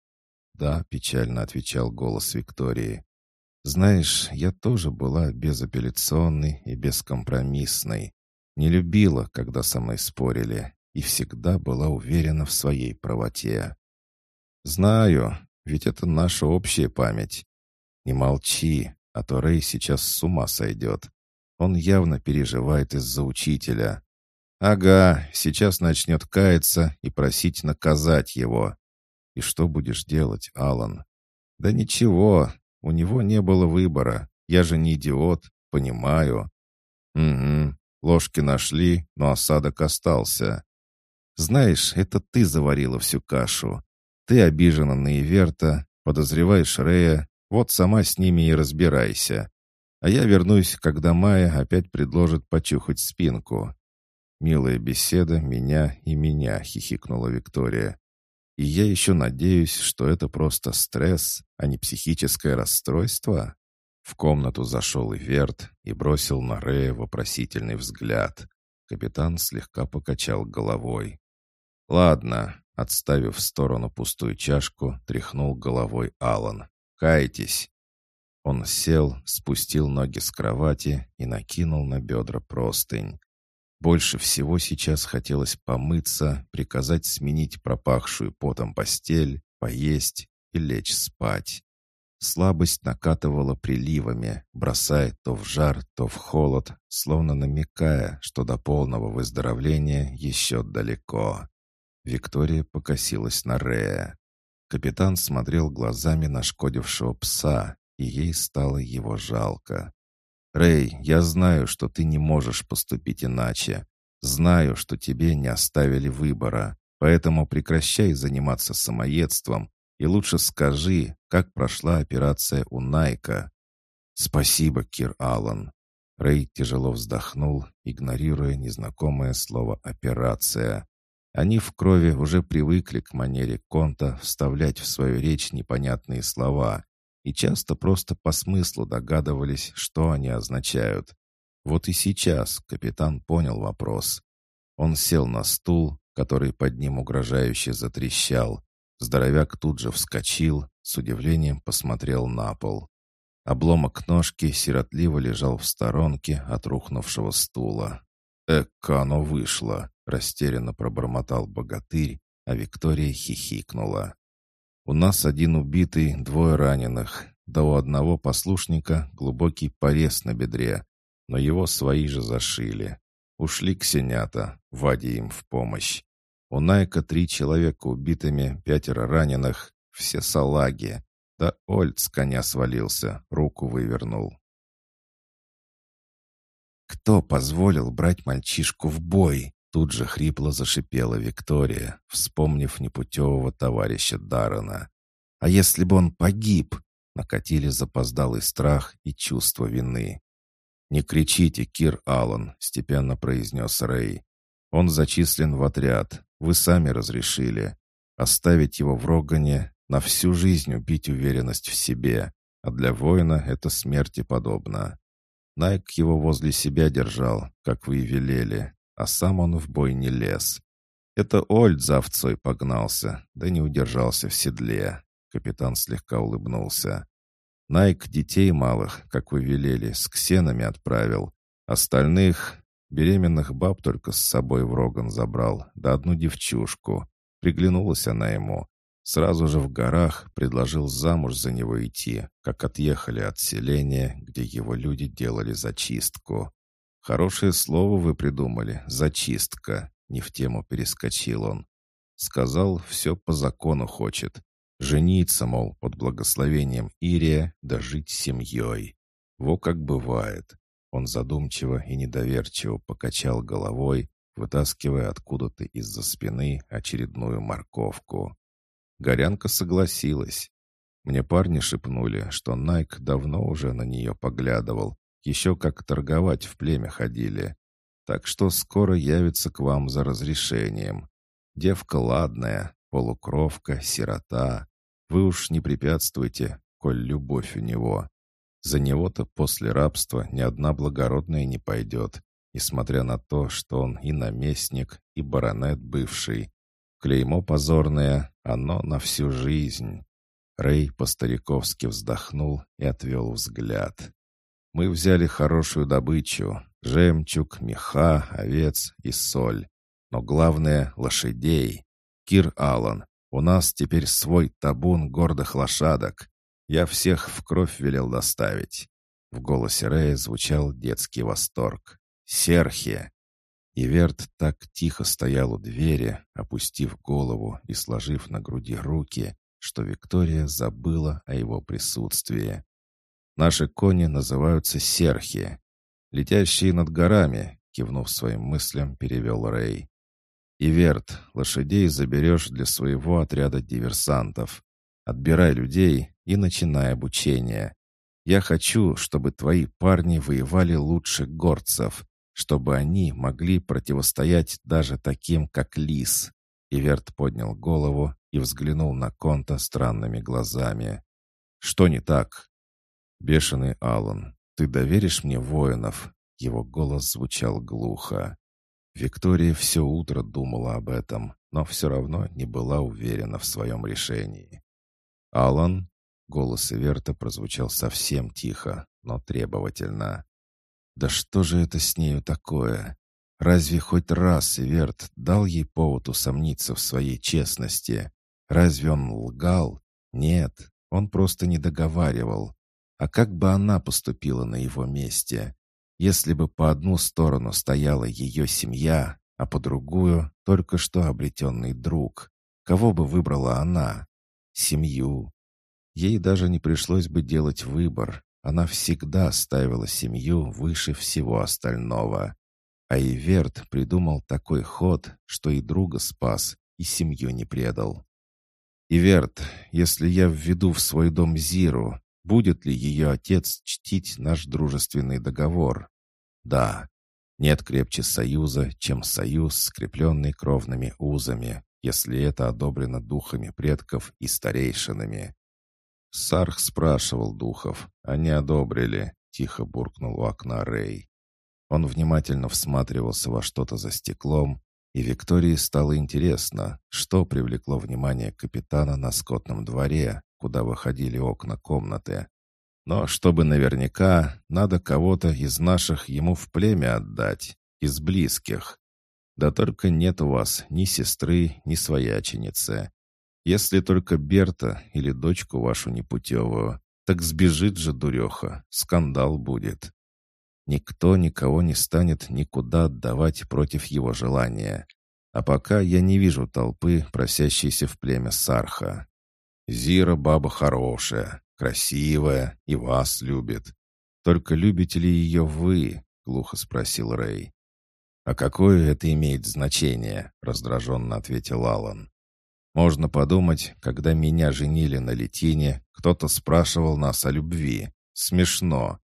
«Да», — печально отвечал голос Виктории. «Знаешь, я тоже была безапелляционной и бескомпромиссной. Не любила, когда со мной спорили, и всегда была уверена в своей правоте. Знаю, ведь это наша общая память. Не молчи, а то Рэй сейчас с ума сойдет. Он явно переживает из-за учителя. Ага, сейчас начнет каяться и просить наказать его. «И что будешь делать, Алан?» «Да ничего, у него не было выбора. Я же не идиот, понимаю». «Угу, ложки нашли, но осадок остался». «Знаешь, это ты заварила всю кашу. Ты обижена на Иверта, подозреваешь Рея, вот сама с ними и разбирайся. А я вернусь, когда Майя опять предложит почухать спинку. «Милая беседа меня и меня», — хихикнула Виктория. «И я еще надеюсь, что это просто стресс, а не психическое расстройство?» В комнату зашел Иверт и бросил на Рея вопросительный взгляд. Капитан слегка покачал головой. «Ладно», — отставив в сторону пустую чашку, тряхнул головой Алан. «Кайтесь». Он сел, спустил ноги с кровати и накинул на бедра простынь. Больше всего сейчас хотелось помыться, приказать сменить пропахшую потом постель, поесть и лечь спать. Слабость накатывала приливами, бросая то в жар, то в холод, словно намекая, что до полного выздоровления еще далеко. Виктория покосилась на Рея. Капитан смотрел глазами нашкодившего пса, и ей стало его жалко. «Рэй, я знаю, что ты не можешь поступить иначе. Знаю, что тебе не оставили выбора, поэтому прекращай заниматься самоедством и лучше скажи, как прошла операция у Найка». «Спасибо, Кир Аллан». Рэй тяжело вздохнул, игнорируя незнакомое слово «операция». Они в крови уже привыкли к манере Конта вставлять в свою речь непонятные слова, и часто просто по смыслу догадывались, что они означают. Вот и сейчас капитан понял вопрос. Он сел на стул, который под ним угрожающе затрещал. Здоровяк тут же вскочил, с удивлением посмотрел на пол. Обломок ножки сиротливо лежал в сторонке от рухнувшего стула. «Эка оно вышло!» — растерянно пробормотал богатырь, а Виктория хихикнула. У нас один убитый, двое раненых. Да у одного послушника глубокий порез на бедре, но его свои же зашили. Ушли к сенята, Ваде им в помощь. У Найка три человека убитыми, пятеро раненых, все салаги. Да Ольд с коня свалился, руку вывернул. «Кто позволил брать мальчишку в бой?» Тут же хрипло зашипела Виктория, вспомнив непутевого товарища Даррена. «А если бы он погиб?» Накатили запоздалый страх и чувство вины. «Не кричите, Кир Аллан», — степенно произнес Рэй. «Он зачислен в отряд. Вы сами разрешили. Оставить его в Рогане, на всю жизнь убить уверенность в себе. А для воина это смерти подобно. Найк его возле себя держал, как вы и велели, а сам он в бой не лез. Это Ольд за овцой погнался, да не удержался в седле. Капитан слегка улыбнулся. Найк детей малых, как вы велели, с ксенами отправил. Остальных, беременных баб только с собой в Роган забрал, да одну девчушку. Приглянулась она ему. Сразу же в горах предложил замуж за него идти, как отъехали от селения, где его люди делали зачистку. «Хорошее слово вы придумали, зачистка», — не в тему перескочил он. Сказал, все по закону хочет. Жениться, мол, под благословением Ирия, да семьей. Во как бывает. Он задумчиво и недоверчиво покачал головой, вытаскивая откуда-то из-за спины очередную морковку. Горянка согласилась. Мне парни шепнули, что Найк давно уже на нее поглядывал, еще как торговать в племя ходили. Так что скоро явится к вам за разрешением. Девка ладная, полукровка, сирота. Вы уж не препятствуйте, коль любовь у него. За него-то после рабства ни одна благородная не пойдет, несмотря на то, что он и наместник, и баронет бывший. Клеймо позорное, оно на всю жизнь. Рэй по-стариковски вздохнул и отвел взгляд. Мы взяли хорошую добычу — жемчуг, меха, овец и соль. Но главное — лошадей. Кир Аллан, у нас теперь свой табун гордых лошадок. Я всех в кровь велел доставить». В голосе Рэя звучал детский восторг. «Серхия!» Иверт так тихо стоял у двери, опустив голову и сложив на груди руки, что Виктория забыла о его присутствии. Наши кони называются серхи. Летящие над горами, кивнув своим мыслям, перевел Рэй. Иверт, лошадей заберешь для своего отряда диверсантов. Отбирай людей и начинай обучение. Я хочу, чтобы твои парни воевали лучше горцев, чтобы они могли противостоять даже таким, как Лис». Иверт поднял голову и взглянул на Конта странными глазами. «Что не так?» «Бешеный Аллан, ты доверишь мне воинов?» Его голос звучал глухо. Виктория все утро думала об этом, но все равно не была уверена в своем решении. «Алан?» — голос Иверта прозвучал совсем тихо, но требовательно. «Да что же это с нею такое? Разве хоть раз Иверт дал ей повод усомниться в своей честности? Разве он лгал? Нет, он просто не договаривал. А как бы она поступила на его месте? Если бы по одну сторону стояла ее семья, а по другую — только что обретенный друг. Кого бы выбрала она? Семью. Ей даже не пришлось бы делать выбор. Она всегда ставила семью выше всего остального. А Иверт придумал такой ход, что и друга спас, и семью не предал. «Иверт, если я введу в свой дом Зиру, будет ли ее отец чтить наш дружественный договор?» «Да, нет крепче союза, чем союз, скрепленный кровными узами, если это одобрено духами предков и старейшинами. Сарх спрашивал духов, они одобрили, тихо буркнул у окна Рэй. Он внимательно всматривался во что-то за стеклом, и Виктории стало интересно, что привлекло внимание капитана на скотном дворе, куда выходили окна комнаты. Но чтобы наверняка, надо кого-то из наших ему в племя отдать, из близких. Да только нет у вас ни сестры, ни свояченицы. Если только Берта или дочку вашу непутевую, так сбежит же дуреха, скандал будет. Никто никого не станет никуда отдавать против его желания. А пока я не вижу толпы, просящейся в племя Сарха. Зира баба хорошая, красивая и вас любит. Только любите ли ее вы?» — глухо спросил Рэй. «А какое это имеет значение?» — раздраженно ответил Алан. «Можно подумать, когда меня женили на Летине, кто-то спрашивал нас о любви. Смешно.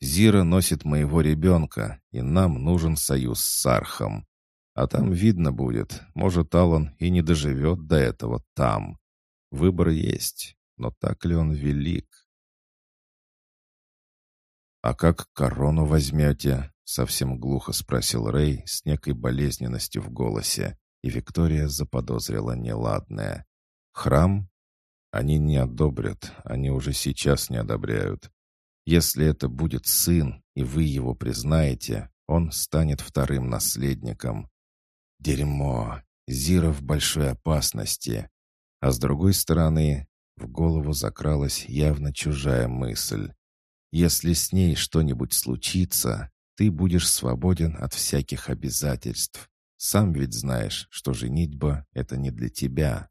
Зира носит моего ребенка, и нам нужен союз с Сархом. А там видно будет, может, Алан и не доживет до этого там. Выбор есть но так ли он велик? «А как корону возьмете?» — совсем глухо спросил Рэй с некой болезненностью в голосе, и Виктория заподозрила неладное. «Храм? Они не одобрят, они уже сейчас не одобряют. Если это будет сын, и вы его признаете, он станет вторым наследником. Дерьмо! Зира в большой опасности. А с другой стороны, в голову закралась явно чужая мысль. «Если с ней что-нибудь случится, ты будешь свободен от всяких обязательств. Сам ведь знаешь, что женитьба — это не для тебя.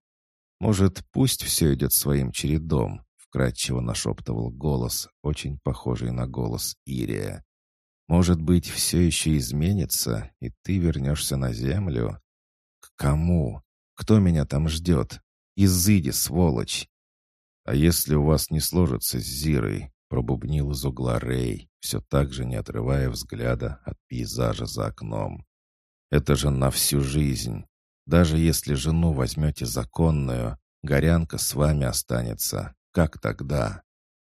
Может, пусть все идет своим чередом», — вкратчиво нашептывал голос, очень похожий на голос Ирия. «Может быть, все еще изменится, и ты вернешься на землю? К кому? Кто меня там ждет? Изыди, сволочь!» «А если у вас не сложится с Зирой?» — пробубнил из угла Рэй, все так же не отрывая взгляда от пейзажа за окном. «Это же на всю жизнь. Даже если жену возьмете законную, горянка с вами останется. Как тогда?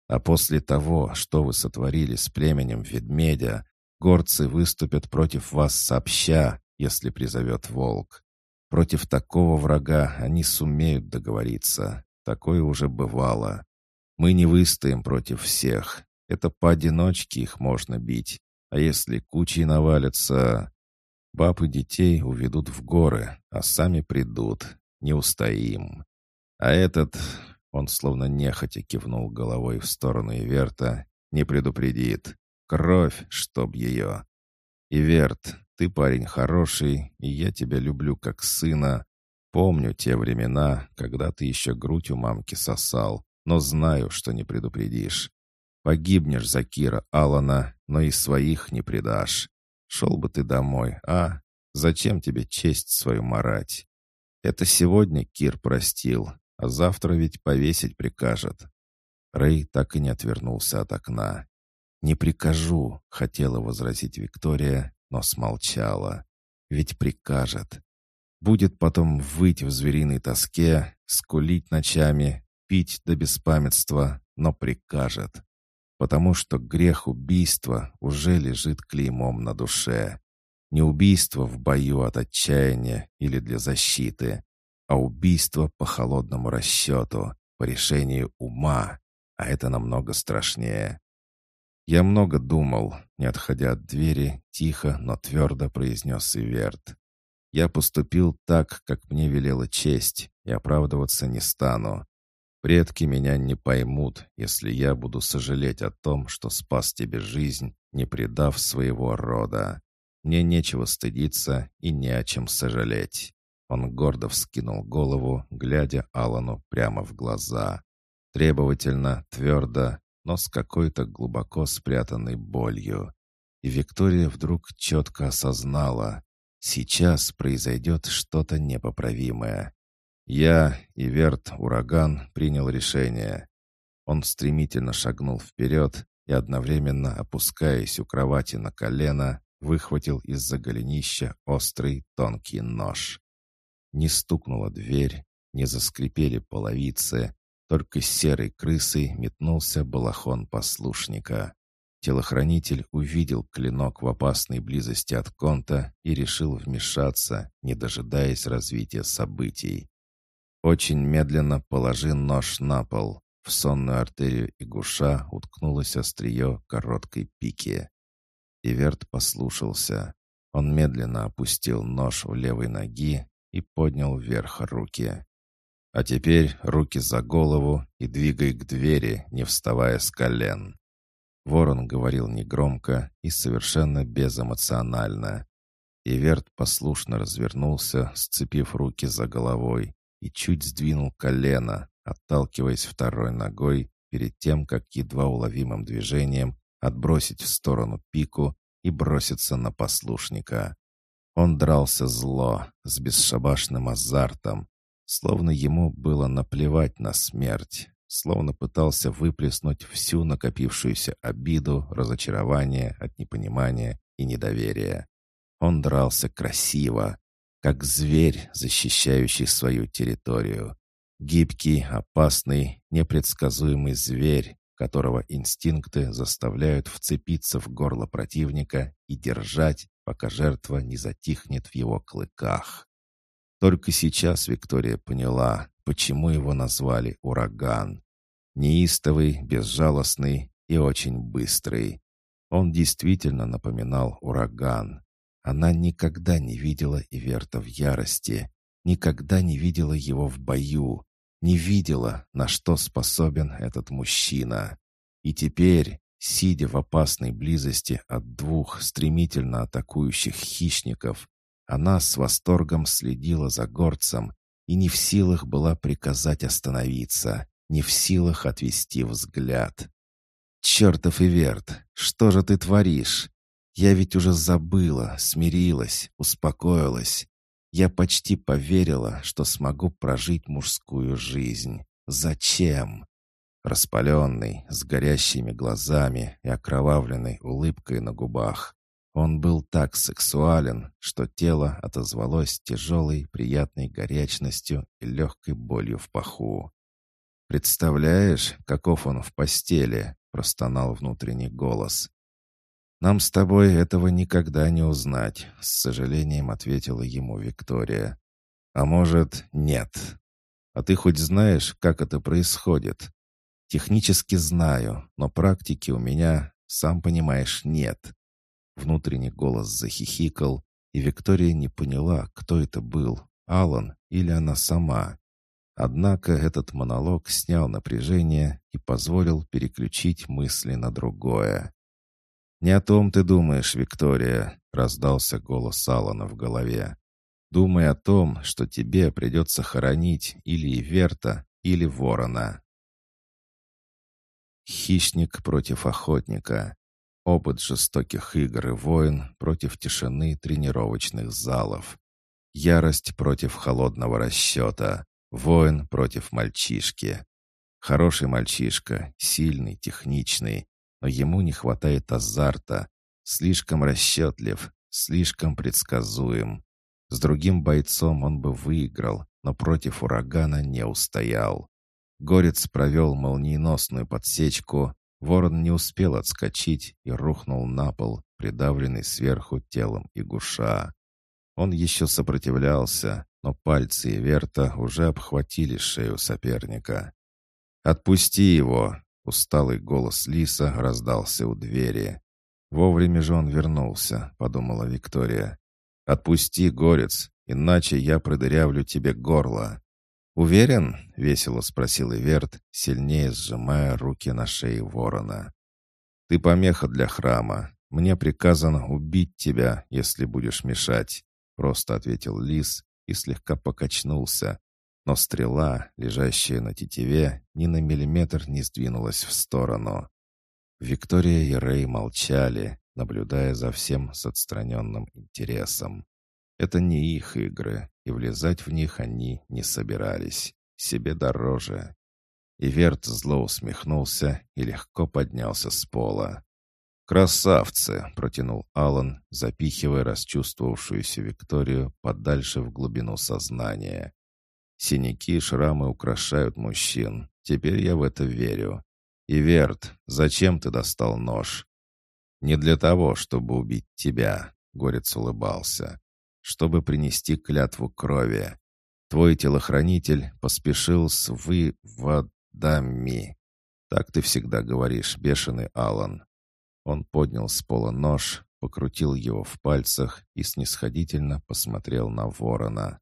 А после того, что вы сотворили с племенем ведмедя, горцы выступят против вас сообща, если призовет волк. Против такого врага они сумеют договориться. Такое уже бывало. Мы не выстоим против всех. Это поодиночке их можно бить. А если кучей навалятся... Баб и детей уведут в горы, а сами придут. Не устоим. А этот... Он словно нехотя кивнул головой в сторону Иверта. Не предупредит. Кровь, чтоб ее. Иверт, ты парень хороший, и я тебя люблю как сына, Помню те времена, когда ты еще грудь у мамки сосал, но знаю, что не предупредишь. Погибнешь за Кира Алана, но и своих не предашь. Шел бы ты домой, а? Зачем тебе честь свою марать? Это сегодня Кир простил, а завтра ведь повесить прикажет. Рэй так и не отвернулся от окна. «Не прикажу», — хотела возразить Виктория, но смолчала. «Ведь прикажет. Будет потом выть в звериной тоске, скулить ночами, пить до беспамятства, но прикажет. Потому что грех убийства уже лежит клеймом на душе. Не убийство в бою от отчаяния или для защиты, а убийство по холодному расчету, по решению ума, а это намного страшнее. Я много думал, не отходя от двери, тихо, но твердо произнес Иверт. Я поступил так, как мне велела честь, и оправдываться не стану. Предки меня не поймут, если я буду сожалеть о том, что спас тебе жизнь, не предав своего рода. Мне нечего стыдиться и не о чем сожалеть. Он гордо вскинул голову, глядя Алану прямо в глаза. Требовательно, твердо, но с какой-то глубоко спрятанной болью. И Виктория вдруг четко осознала, сейчас произойдет что-то непоправимое. Я, Иверт, ураган, принял решение. Он стремительно шагнул вперед и, одновременно опускаясь у кровати на колено, выхватил из-за голенища острый тонкий нож. Не стукнула дверь, не заскрипели половицы, только серой крысой метнулся балахон послушника. Телохранитель увидел клинок в опасной близости от конта и решил вмешаться, не дожидаясь развития событий. Очень медленно положи нож на пол. В сонную артерию игуша уткнулось острие короткой пики. Иверт послушался. Он медленно опустил нож у левой ноги и поднял вверх руки. «А теперь руки за голову и двигай к двери, не вставая с колен». Ворон говорил негромко и совершенно безэмоционально. Иверт послушно развернулся, сцепив руки за головой, и чуть сдвинул колено, отталкиваясь второй ногой перед тем, как едва уловимым движением отбросить в сторону пику и броситься на послушника. Он дрался зло, с бесшабашным азартом, словно ему было наплевать на смерть, словно пытался выплеснуть всю накопившуюся обиду, разочарование от непонимания и недоверия. Он дрался красиво, как зверь, защищающий свою территорию. Гибкий, опасный, непредсказуемый зверь, которого инстинкты заставляют вцепиться в горло противника и держать, пока жертва не затихнет в его клыках. Только сейчас Виктория поняла, почему его назвали «Ураган». Неистовый, безжалостный и очень быстрый. Он действительно напоминал ураган. Она никогда не видела Иверта в ярости, никогда не видела его в бою, не видела, на что способен этот мужчина. И теперь, сидя в опасной близости от двух стремительно атакующих хищников, она с восторгом следила за горцем и не в силах была приказать остановиться, не в силах отвести взгляд. «Чертов Иверт, что же ты творишь? Я ведь уже забыла, смирилась, успокоилась. Я почти поверила, что смогу прожить мужскую жизнь. Зачем? Распаленный, с горящими глазами и окровавленной улыбкой на губах. Он был так сексуален, что тело отозвалось тяжелой, приятной горячностью и легкой болью в паху. «Представляешь, каков он в постели?» — простонал внутренний голос. «Нам с тобой этого никогда не узнать», — с сожалением ответила ему Виктория. «А может, нет. А ты хоть знаешь, как это происходит?» «Технически знаю, но практики у меня, сам понимаешь, нет». Внутренний голос захихикал, и Виктория не поняла, кто это был, Алан или она сама. Однако этот монолог снял напряжение и позволил переключить мысли на другое. «Не о том ты думаешь, Виктория», — раздался голос Алана в голове. «Думай о том, что тебе придется хоронить или Верта, или Ворона». Хищник против охотника. Опыт жестоких игр и войн против тишины тренировочных залов. Ярость против холодного расчета. Воин против мальчишки. Хороший мальчишка, сильный, техничный, но ему не хватает азарта. Слишком расчетлив, слишком предсказуем. С другим бойцом он бы выиграл, но против урагана не устоял. Горец провел молниеносную подсечку, ворон не успел отскочить и рухнул на пол, придавленный сверху телом игуша. Он еще сопротивлялся, но пальцы Верта уже обхватили шею соперника. «Отпусти его!» — усталый голос Лиса раздался у двери. «Вовремя же он вернулся», — подумала Виктория. «Отпусти, горец, иначе я продырявлю тебе горло». «Уверен?» — весело спросил Иверт, сильнее сжимая руки на шее ворона. «Ты помеха для храма. Мне приказано убить тебя, если будешь мешать», — просто ответил Лис и слегка покачнулся, но стрела, лежащая на тетиве, ни на миллиметр не сдвинулась в сторону. Виктория и Рэй молчали, наблюдая за всем с отстраненным интересом. Это не их игры, и влезать в них они не собирались. Себе дороже. И Верт зло усмехнулся и легко поднялся с пола. «Красавцы!» — протянул Алан, запихивая расчувствовавшуюся Викторию подальше в глубину сознания. Синяки и шрамы украшают мужчин. Теперь я в это верю. И Верт, зачем ты достал нож? Не для того, чтобы убить тебя, Горец улыбался. Чтобы принести клятву крови. Твой телохранитель поспешил с выводами. Так ты всегда говоришь, бешеный Алан. Он поднял с пола нож, покрутил его в пальцах и снисходительно посмотрел на ворона.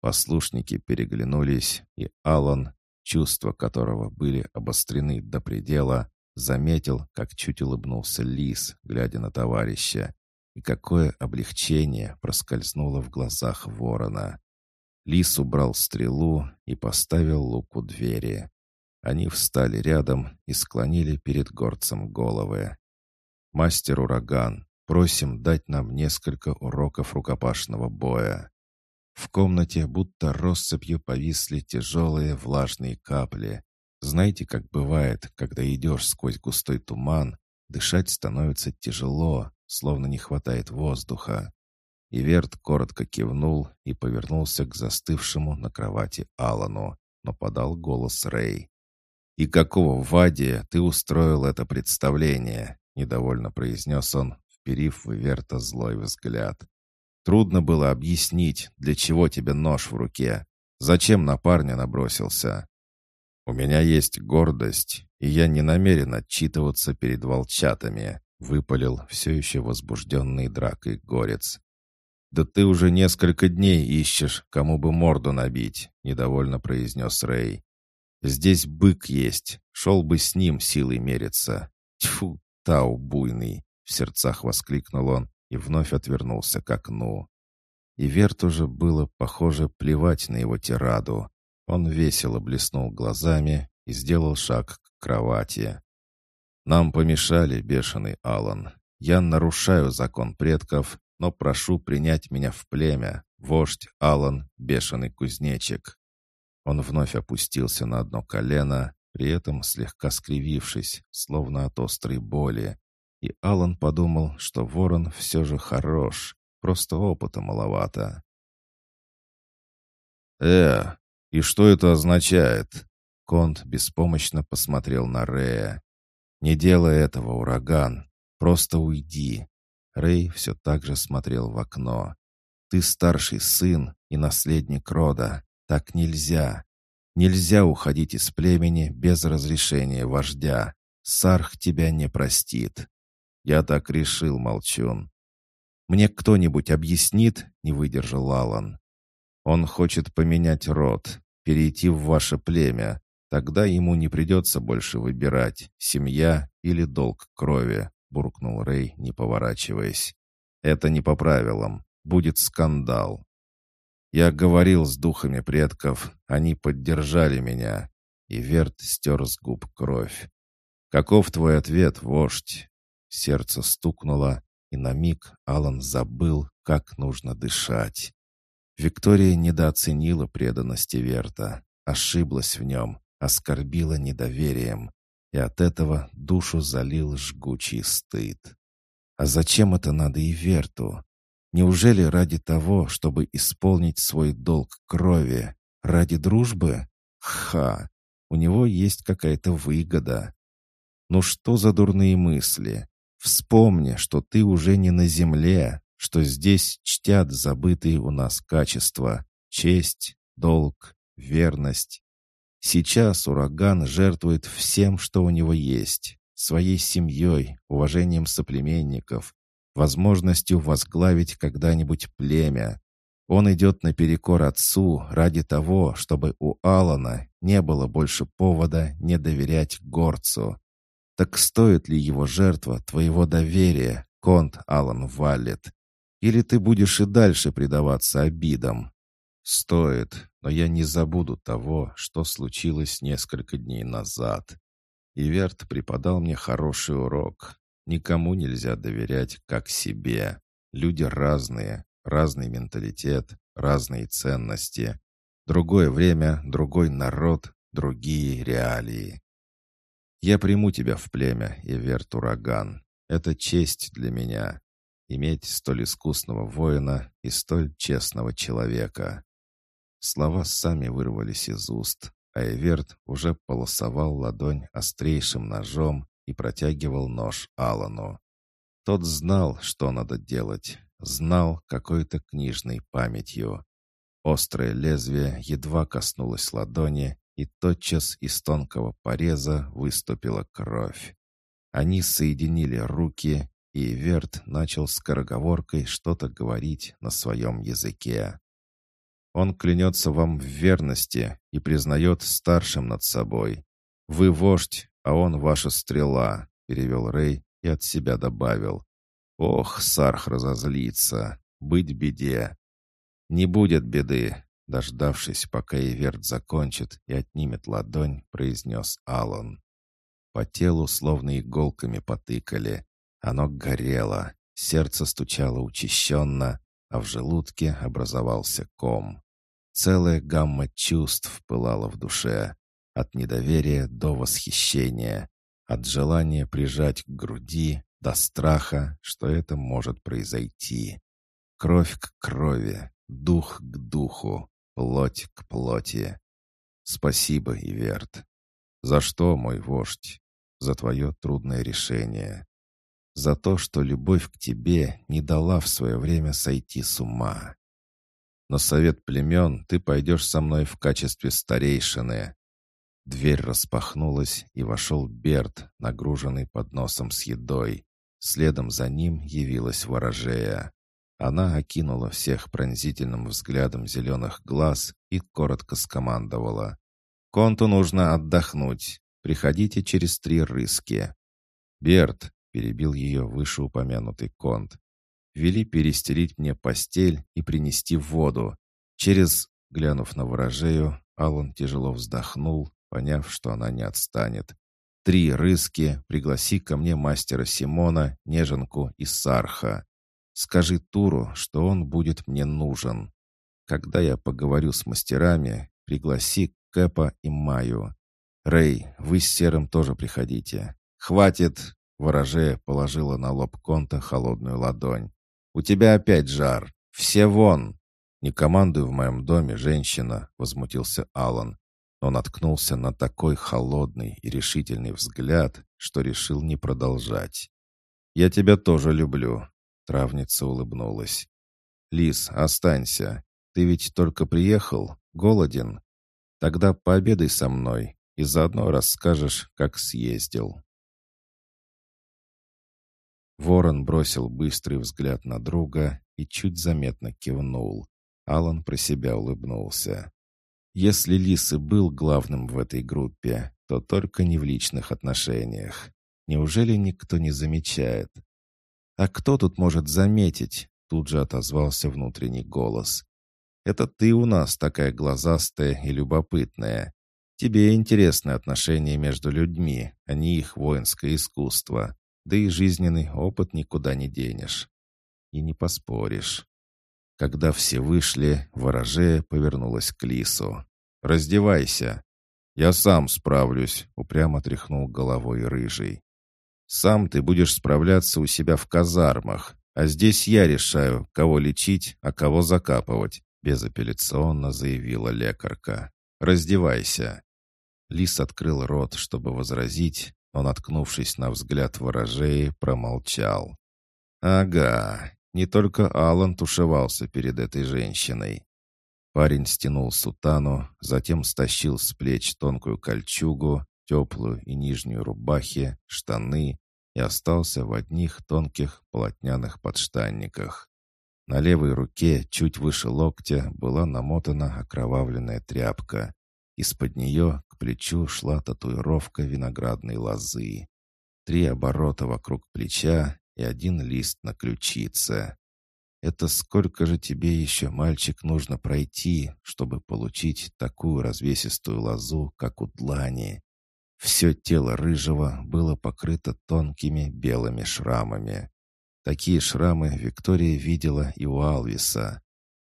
Послушники переглянулись, и Алан, чувства которого были обострены до предела, заметил, как чуть улыбнулся лис, глядя на товарища, и какое облегчение проскользнуло в глазах ворона. Лис убрал стрелу и поставил лук у двери. Они встали рядом и склонили перед горцем головы. «Мастер Ураган, просим дать нам несколько уроков рукопашного боя». В комнате будто россыпью повисли тяжелые влажные капли. Знаете, как бывает, когда идешь сквозь густой туман, дышать становится тяжело, словно не хватает воздуха. Иверт коротко кивнул и повернулся к застывшему на кровати Алану, но подал голос Рэй. «И какого вади ты устроил это представление?» — недовольно произнес он, вперив в Иверта злой взгляд. Трудно было объяснить, для чего тебе нож в руке. Зачем на парня набросился? У меня есть гордость, и я не намерен отчитываться перед волчатами, выпалил все еще возбужденный дракой горец. «Да ты уже несколько дней ищешь, кому бы морду набить», — недовольно произнес Рэй. «Здесь бык есть, шел бы с ним силой мериться». «Тьфу, Тау буйный!» — в сердцах воскликнул он и вновь отвернулся к окну. И Верту же было, похоже, плевать на его тираду. Он весело блеснул глазами и сделал шаг к кровати. «Нам помешали, бешеный Алан. Я нарушаю закон предков, но прошу принять меня в племя, вождь Алан, бешеный кузнечик». Он вновь опустился на одно колено, при этом слегка скривившись, словно от острой боли, и Алан подумал, что ворон все же хорош, просто опыта маловато. «Э, и что это означает?» Конт беспомощно посмотрел на Рея. «Не делай этого, ураган. Просто уйди». Рэй все так же смотрел в окно. «Ты старший сын и наследник рода. Так нельзя. Нельзя уходить из племени без разрешения вождя. Сарх тебя не простит. «Я так решил, молчун». «Мне кто-нибудь объяснит?» — не выдержал Алан. «Он хочет поменять род, перейти в ваше племя. Тогда ему не придется больше выбирать, семья или долг крови», — буркнул Рэй, не поворачиваясь. «Это не по правилам. Будет скандал». «Я говорил с духами предков, они поддержали меня». И Верт стер с губ кровь. «Каков твой ответ, вождь?» Сердце стукнуло, и на миг Алан забыл, как нужно дышать. Виктория недооценила преданности Верта, ошиблась в нем, оскорбила недоверием, и от этого душу залил жгучий стыд. А зачем это надо и Верту? Неужели ради того, чтобы исполнить свой долг крови? Ради дружбы? Ха! У него есть какая-то выгода. Ну что за дурные мысли? Вспомни, что ты уже не на земле, что здесь чтят забытые у нас качества — честь, долг, верность. Сейчас ураган жертвует всем, что у него есть, своей семьей, уважением соплеменников, возможностью возглавить когда-нибудь племя. Он идет наперекор отцу ради того, чтобы у Алана не было больше повода не доверять горцу. Так стоит ли его жертва твоего доверия, конт Алан Валлет? Или ты будешь и дальше предаваться обидам? Стоит, но я не забуду того, что случилось несколько дней назад. Иверт преподал мне хороший урок. Никому нельзя доверять, как себе. Люди разные, разный менталитет, разные ценности. Другое время, другой народ, другие реалии. Я приму тебя в племя, Иверт Ураган. Это честь для меня — иметь столь искусного воина и столь честного человека». Слова сами вырвались из уст, а Эверт уже полосовал ладонь острейшим ножом и протягивал нож Алану. Тот знал, что надо делать, знал какой-то книжной памятью. Острое лезвие едва коснулось ладони, и тотчас из тонкого пореза выступила кровь. Они соединили руки, и Верт начал скороговоркой что-то говорить на своем языке. «Он клянется вам в верности и признает старшим над собой. Вы вождь, а он ваша стрела», — перевел Рэй и от себя добавил. «Ох, Сарх разозлится, быть беде». «Не будет беды», Дождавшись, пока Иверт закончит и отнимет ладонь, произнес Алан. По телу словно иголками потыкали. Оно горело, сердце стучало учащенно, а в желудке образовался ком. Целая гамма чувств пылала в душе. От недоверия до восхищения. От желания прижать к груди до страха, что это может произойти. Кровь к крови, дух к духу, плоть к плоти. Спасибо, Иверт. За что, мой вождь? За твое трудное решение. За то, что любовь к тебе не дала в свое время сойти с ума. На совет племен ты пойдешь со мной в качестве старейшины. Дверь распахнулась, и вошел Берт, нагруженный подносом с едой. Следом за ним явилась ворожея. Она окинула всех пронзительным взглядом зеленых глаз и коротко скомандовала. «Конту нужно отдохнуть. Приходите через три рыски». «Берт», — перебил ее вышеупомянутый конт, «вели перестелить мне постель и принести воду. Через...» Глянув на ворожею, Алан тяжело вздохнул, поняв, что она не отстанет. «Три рыски, пригласи ко мне мастера Симона, Неженку и Сарха. Скажи Туру, что он будет мне нужен. Когда я поговорю с мастерами, пригласи Кэпа и Маю. Рэй, вы с Серым тоже приходите. Хватит!» Ворожея положила на лоб Конта холодную ладонь. «У тебя опять жар. Все вон!» «Не командуй в моем доме, женщина!» — возмутился Алан. Он наткнулся на такой холодный и решительный взгляд, что решил не продолжать. «Я тебя тоже люблю. Травница улыбнулась. «Лис, останься. Ты ведь только приехал, голоден. Тогда пообедай со мной и заодно расскажешь, как съездил». Ворон бросил быстрый взгляд на друга и чуть заметно кивнул. Алан про себя улыбнулся. Если Лис и был главным в этой группе, то только не в личных отношениях. Неужели никто не замечает? «А кто тут может заметить?» Тут же отозвался внутренний голос. «Это ты у нас такая глазастая и любопытная. Тебе интересны отношения между людьми, а не их воинское искусство. Да и жизненный опыт никуда не денешь. И не поспоришь». Когда все вышли, ворожея повернулась к лису. «Раздевайся!» «Я сам справлюсь», — упрямо тряхнул головой рыжий. «Сам ты будешь справляться у себя в казармах, а здесь я решаю, кого лечить, а кого закапывать», — безапелляционно заявила лекарка. «Раздевайся». Лис открыл рот, чтобы возразить, но, наткнувшись на взгляд ворожеи, промолчал. «Ага, не только Алан тушевался перед этой женщиной. Парень стянул сутану, затем стащил с плеч тонкую кольчугу, теплую и нижнюю рубахи, штаны и остался в одних тонких полотняных подштанниках. На левой руке, чуть выше локтя, была намотана окровавленная тряпка. Из-под нее к плечу шла татуировка виноградной лозы. Три оборота вокруг плеча и один лист на ключице. Это сколько же тебе еще, мальчик, нужно пройти, чтобы получить такую развесистую лозу, как у длани? Все тело рыжего было покрыто тонкими белыми шрамами. Такие шрамы Виктория видела и у Алвиса.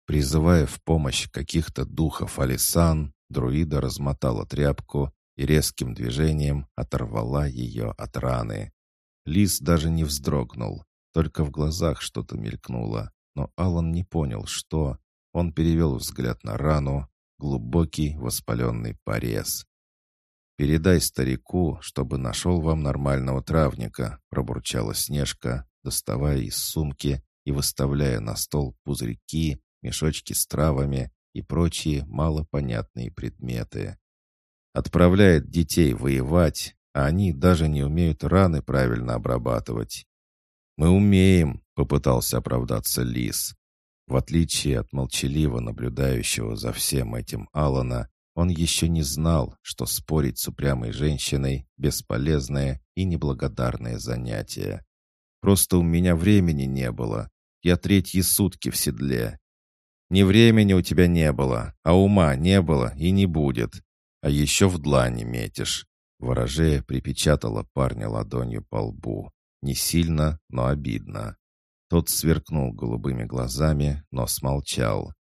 Призывая в помощь каких-то духов Алисан, друида размотала тряпку и резким движением оторвала ее от раны. Лис даже не вздрогнул, только в глазах что-то мелькнуло, но Алан не понял, что. Он перевел взгляд на рану, глубокий воспаленный порез. «Передай старику, чтобы нашел вам нормального травника», пробурчала Снежка, доставая из сумки и выставляя на стол пузырьки, мешочки с травами и прочие малопонятные предметы. Отправляет детей воевать, а они даже не умеют раны правильно обрабатывать. «Мы умеем», — попытался оправдаться Лис. В отличие от молчаливо наблюдающего за всем этим Алана, он еще не знал, что спорить с упрямой женщиной — бесполезное и неблагодарное занятие. «Просто у меня времени не было. Я третьи сутки в седле. Не времени у тебя не было, а ума не было и не будет. А еще в длани метишь». Ворожея припечатала парня ладонью по лбу. Не сильно, но обидно. Тот сверкнул голубыми глазами, но смолчал.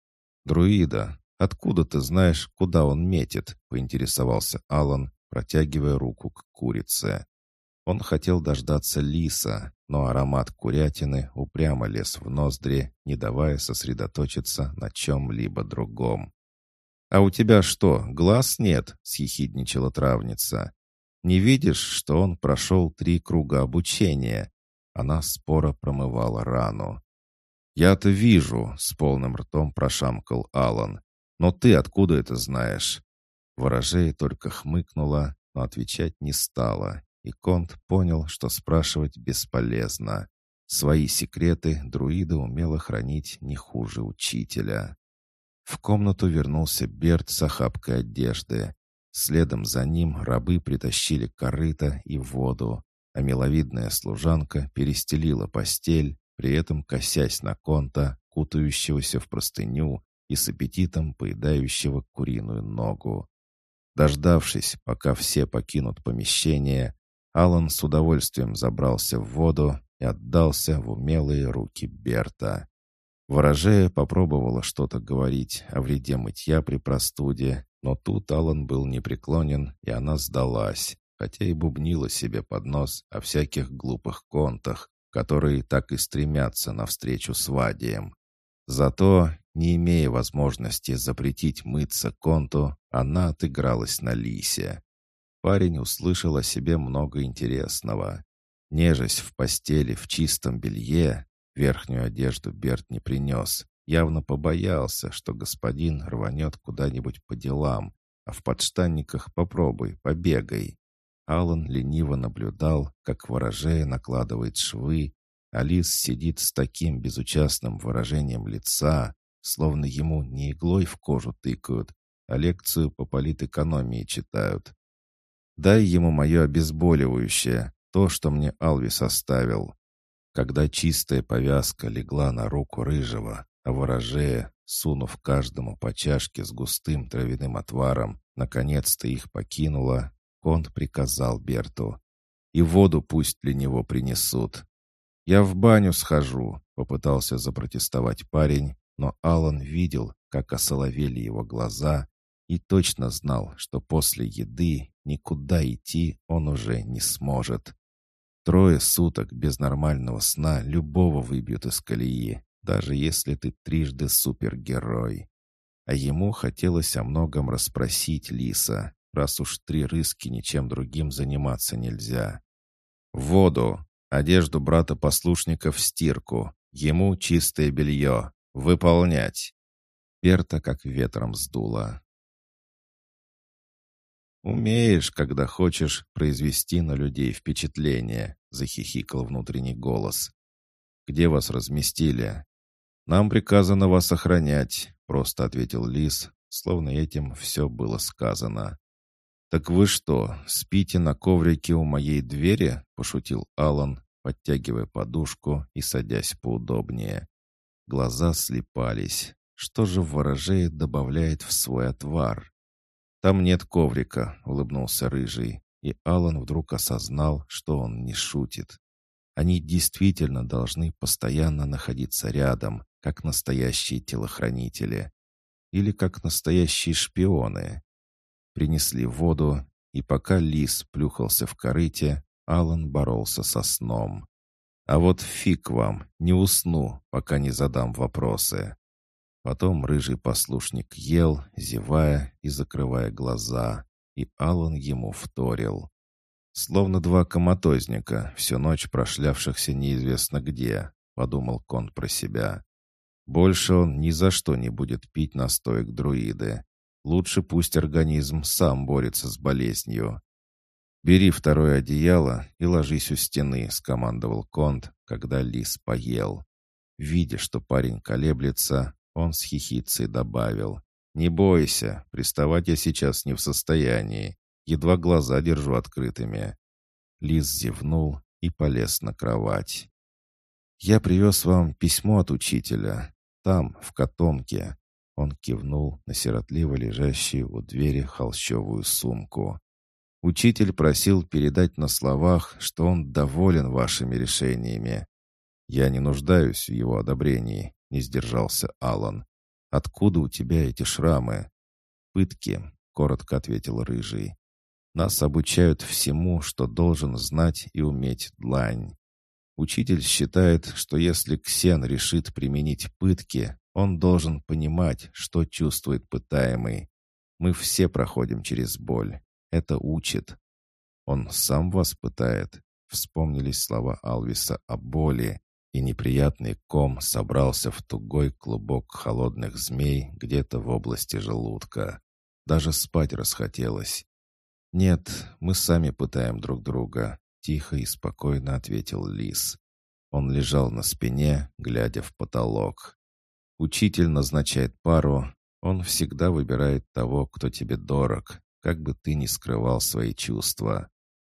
«Друида, откуда ты знаешь, куда он метит?» — поинтересовался Алан, протягивая руку к курице. Он хотел дождаться лиса, но аромат курятины упрямо лез в ноздри, не давая сосредоточиться на чем-либо другом. «А у тебя что, глаз нет?» — съехидничала травница. Не видишь, что он прошел три круга обучения?» Она споро промывала рану. «Я-то вижу», — с полным ртом прошамкал Алан. «Но ты откуда это знаешь?» Ворожея только хмыкнула, но отвечать не стала, и Конт понял, что спрашивать бесполезно. Свои секреты друида умела хранить не хуже учителя. В комнату вернулся Берт с охапкой одежды. Следом за ним рабы притащили корыто и воду, а миловидная служанка перестелила постель, при этом косясь на конта, кутающегося в простыню и с аппетитом поедающего куриную ногу. Дождавшись, пока все покинут помещение, Алан с удовольствием забрался в воду и отдался в умелые руки Берта. Ворожея попробовала что-то говорить о вреде мытья при простуде, но тут Алан был непреклонен, и она сдалась, хотя и бубнила себе под нос о всяких глупых контах, которые так и стремятся навстречу свадьям. Зато, не имея возможности запретить мыться конту, она отыгралась на лисе. Парень услышал о себе много интересного. Нежесть в постели в чистом белье, верхнюю одежду Берт не принес, Явно побоялся, что господин рванет куда-нибудь по делам, а в подштанниках попробуй, побегай. Алан лениво наблюдал, как ворожея накладывает швы, Алис сидит с таким безучастным выражением лица, словно ему не иглой в кожу тыкают, а лекцию по политэкономии читают. «Дай ему мое обезболивающее, то, что мне Алвис оставил». Когда чистая повязка легла на руку рыжего, а ворожея, сунув каждому по чашке с густым травяным отваром, наконец-то их покинула, Конт приказал Берту. «И воду пусть для него принесут». «Я в баню схожу», — попытался запротестовать парень, но Алан видел, как осоловели его глаза, и точно знал, что после еды никуда идти он уже не сможет. Трое суток без нормального сна любого выбьют из колеи, даже если ты трижды супергерой. А ему хотелось о многом расспросить Лиса, раз уж три рыски ничем другим заниматься нельзя. «Воду! Одежду брата-послушника в стирку! Ему чистое белье! Выполнять!» Перта как ветром сдуло. «Умеешь, когда хочешь произвести на людей впечатление», — захихикал внутренний голос. «Где вас разместили?» «Нам приказано вас охранять», — просто ответил Лис, словно этим все было сказано. «Так вы что, спите на коврике у моей двери?» — пошутил Алан, подтягивая подушку и садясь поудобнее. Глаза слепались. Что же ворожеет добавляет в свой отвар? «Там нет коврика», — улыбнулся Рыжий, и Алан вдруг осознал, что он не шутит. Они действительно должны постоянно находиться рядом, как настоящие телохранители. Или как настоящие шпионы. Принесли воду, и пока лис плюхался в корыте, Алан боролся со сном. «А вот фиг вам, не усну, пока не задам вопросы». Потом рыжий послушник ел, зевая и закрывая глаза, и Алан ему вторил. Словно два коматозника, всю ночь прошлявшихся неизвестно где, подумал Кон про себя. Больше он ни за что не будет пить настоек друиды. Лучше пусть организм сам борется с болезнью. «Бери второе одеяло и ложись у стены», — скомандовал Конт, когда лис поел. Видя, что парень колеблется, он с хихицей добавил. «Не бойся, приставать я сейчас не в состоянии. Едва глаза держу открытыми». Лис зевнул и полез на кровать. «Я привез вам письмо от учителя. Там, в котомке». Он кивнул на сиротливо лежащую у двери холщовую сумку. «Учитель просил передать на словах, что он доволен вашими решениями. Я не нуждаюсь в его одобрении. — не сдержался Алан. «Откуда у тебя эти шрамы?» «Пытки», — коротко ответил Рыжий. «Нас обучают всему, что должен знать и уметь длань. Учитель считает, что если Ксен решит применить пытки, он должен понимать, что чувствует пытаемый. Мы все проходим через боль. Это учит. Он сам вас пытает. Вспомнились слова Алвиса о боли, и неприятный ком собрался в тугой клубок холодных змей где-то в области желудка. Даже спать расхотелось. «Нет, мы сами пытаем друг друга», — тихо и спокойно ответил Лис. Он лежал на спине, глядя в потолок. «Учитель назначает пару, он всегда выбирает того, кто тебе дорог, как бы ты ни скрывал свои чувства.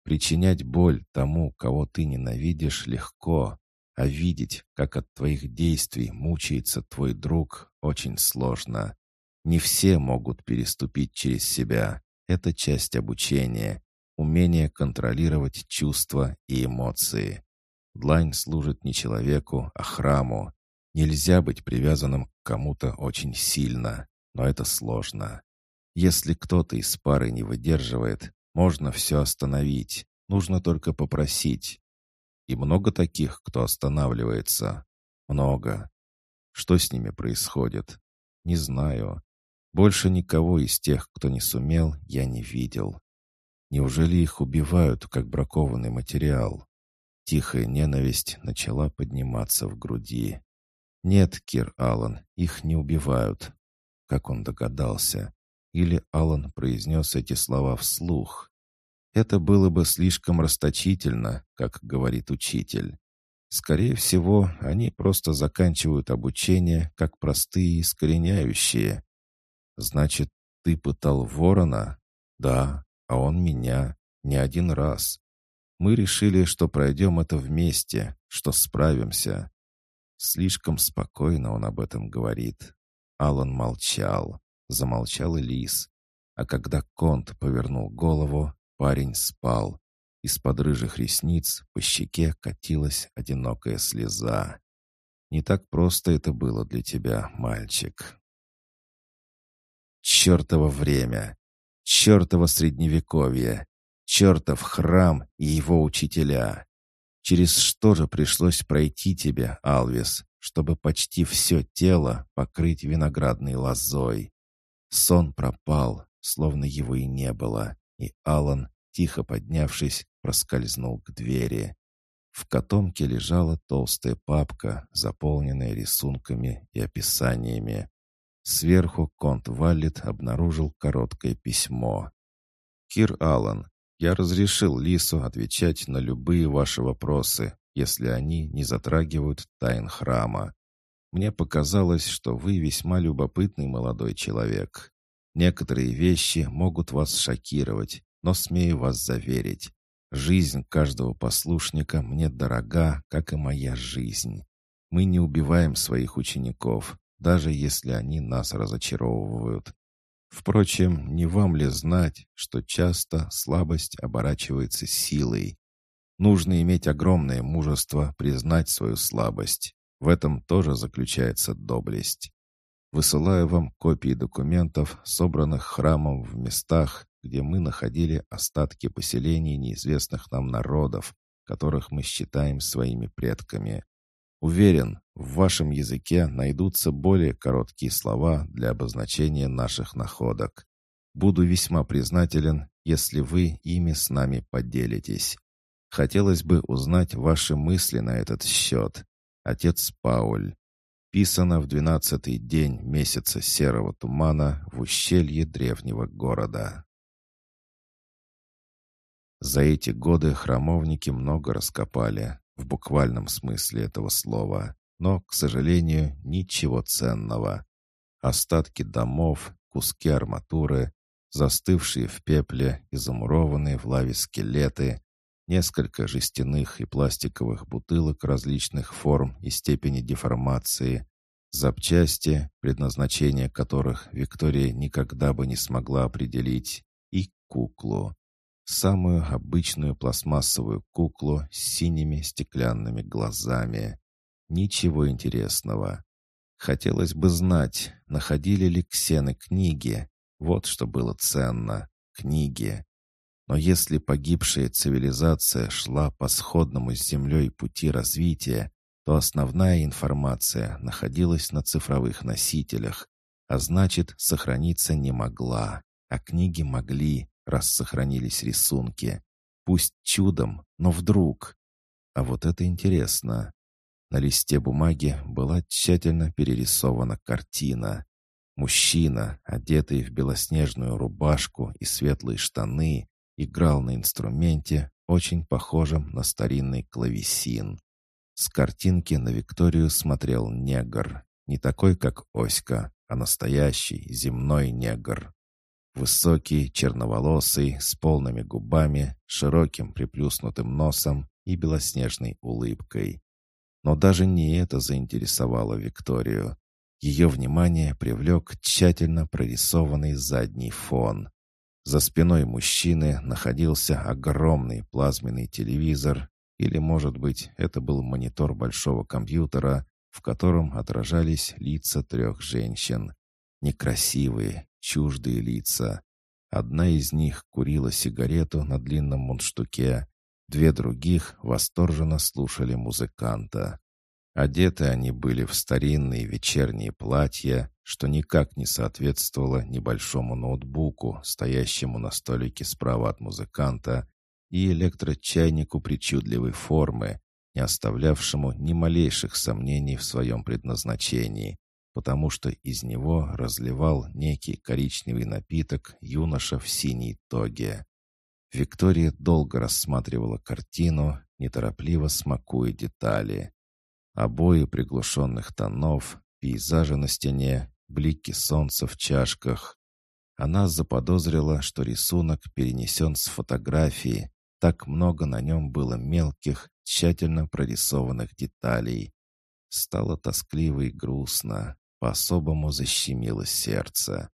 Причинять боль тому, кого ты ненавидишь, легко, а видеть, как от твоих действий мучается твой друг, очень сложно. Не все могут переступить через себя. Это часть обучения, умение контролировать чувства и эмоции. Длань служит не человеку, а храму. Нельзя быть привязанным к кому-то очень сильно, но это сложно. Если кто-то из пары не выдерживает, можно все остановить. Нужно только попросить. И много таких, кто останавливается. Много. Что с ними происходит? Не знаю. Больше никого из тех, кто не сумел, я не видел. Неужели их убивают, как бракованный материал? Тихая ненависть начала подниматься в груди. Нет, Кир Аллан, их не убивают. Как он догадался? Или Аллан произнес эти слова вслух? Это было бы слишком расточительно, как говорит учитель. Скорее всего, они просто заканчивают обучение как простые искореняющие. Значит, ты пытал ворона? Да, а он меня. Не один раз. Мы решили, что пройдем это вместе, что справимся. Слишком спокойно он об этом говорит. Алан молчал. Замолчал и Лис. А когда Конт повернул голову, Парень спал. Из-под рыжих ресниц по щеке катилась одинокая слеза. «Не так просто это было для тебя, мальчик». Чертово время! Чертово средневековье! Чертов храм и его учителя! Через что же пришлось пройти тебе, Алвис, чтобы почти все тело покрыть виноградной лозой? Сон пропал, словно его и не было, и Алан, тихо поднявшись, проскользнул к двери. В котомке лежала толстая папка, заполненная рисунками и описаниями. Сверху Конт Валлет обнаружил короткое письмо. «Кир Аллан, я разрешил Лису отвечать на любые ваши вопросы, если они не затрагивают тайн храма. Мне показалось, что вы весьма любопытный молодой человек. Некоторые вещи могут вас шокировать, но смею вас заверить. Жизнь каждого послушника мне дорога, как и моя жизнь. Мы не убиваем своих учеников, даже если они нас разочаровывают. Впрочем, не вам ли знать, что часто слабость оборачивается силой? Нужно иметь огромное мужество признать свою слабость. В этом тоже заключается доблесть. Высылаю вам копии документов, собранных храмом в местах, где мы находили остатки поселений неизвестных нам народов, которых мы считаем своими предками. Уверен, в вашем языке найдутся более короткие слова для обозначения наших находок. Буду весьма признателен, если вы ими с нами поделитесь. Хотелось бы узнать ваши мысли на этот счет. Отец Пауль. Писано в двенадцатый день месяца серого тумана в ущелье древнего города. За эти годы храмовники много раскопали, в буквальном смысле этого слова, но, к сожалению, ничего ценного. Остатки домов, куски арматуры, застывшие в пепле и замурованные в лаве скелеты, несколько жестяных и пластиковых бутылок различных форм и степени деформации, запчасти, предназначение которых Виктория никогда бы не смогла определить, и куклу самую обычную пластмассовую куклу с синими стеклянными глазами. Ничего интересного. Хотелось бы знать, находили ли ксены книги. Вот что было ценно. Книги. Но если погибшая цивилизация шла по сходному с Землей пути развития, то основная информация находилась на цифровых носителях, а значит, сохраниться не могла, а книги могли, раз сохранились рисунки. Пусть чудом, но вдруг. А вот это интересно. На листе бумаги была тщательно перерисована картина. Мужчина, одетый в белоснежную рубашку и светлые штаны, играл на инструменте, очень похожем на старинный клавесин. С картинки на Викторию смотрел негр. Не такой, как Оська, а настоящий земной негр. Высокий, черноволосый, с полными губами, широким приплюснутым носом и белоснежной улыбкой. Но даже не это заинтересовало Викторию. Ее внимание привлек тщательно прорисованный задний фон. За спиной мужчины находился огромный плазменный телевизор, или, может быть, это был монитор большого компьютера, в котором отражались лица трех женщин. Некрасивые, чуждые лица. Одна из них курила сигарету на длинном мундштуке, две других восторженно слушали музыканта. Одеты они были в старинные вечерние платья, что никак не соответствовало небольшому ноутбуку, стоящему на столике справа от музыканта, и электрочайнику причудливой формы, не оставлявшему ни малейших сомнений в своем предназначении потому что из него разливал некий коричневый напиток юноша в синей тоге. Виктория долго рассматривала картину, неторопливо смакуя детали. Обои приглушенных тонов, пейзажи на стене, блики солнца в чашках. Она заподозрила, что рисунок перенесен с фотографии, так много на нем было мелких, тщательно прорисованных деталей. Стало тоскливо и грустно. По-особому защемило сердце.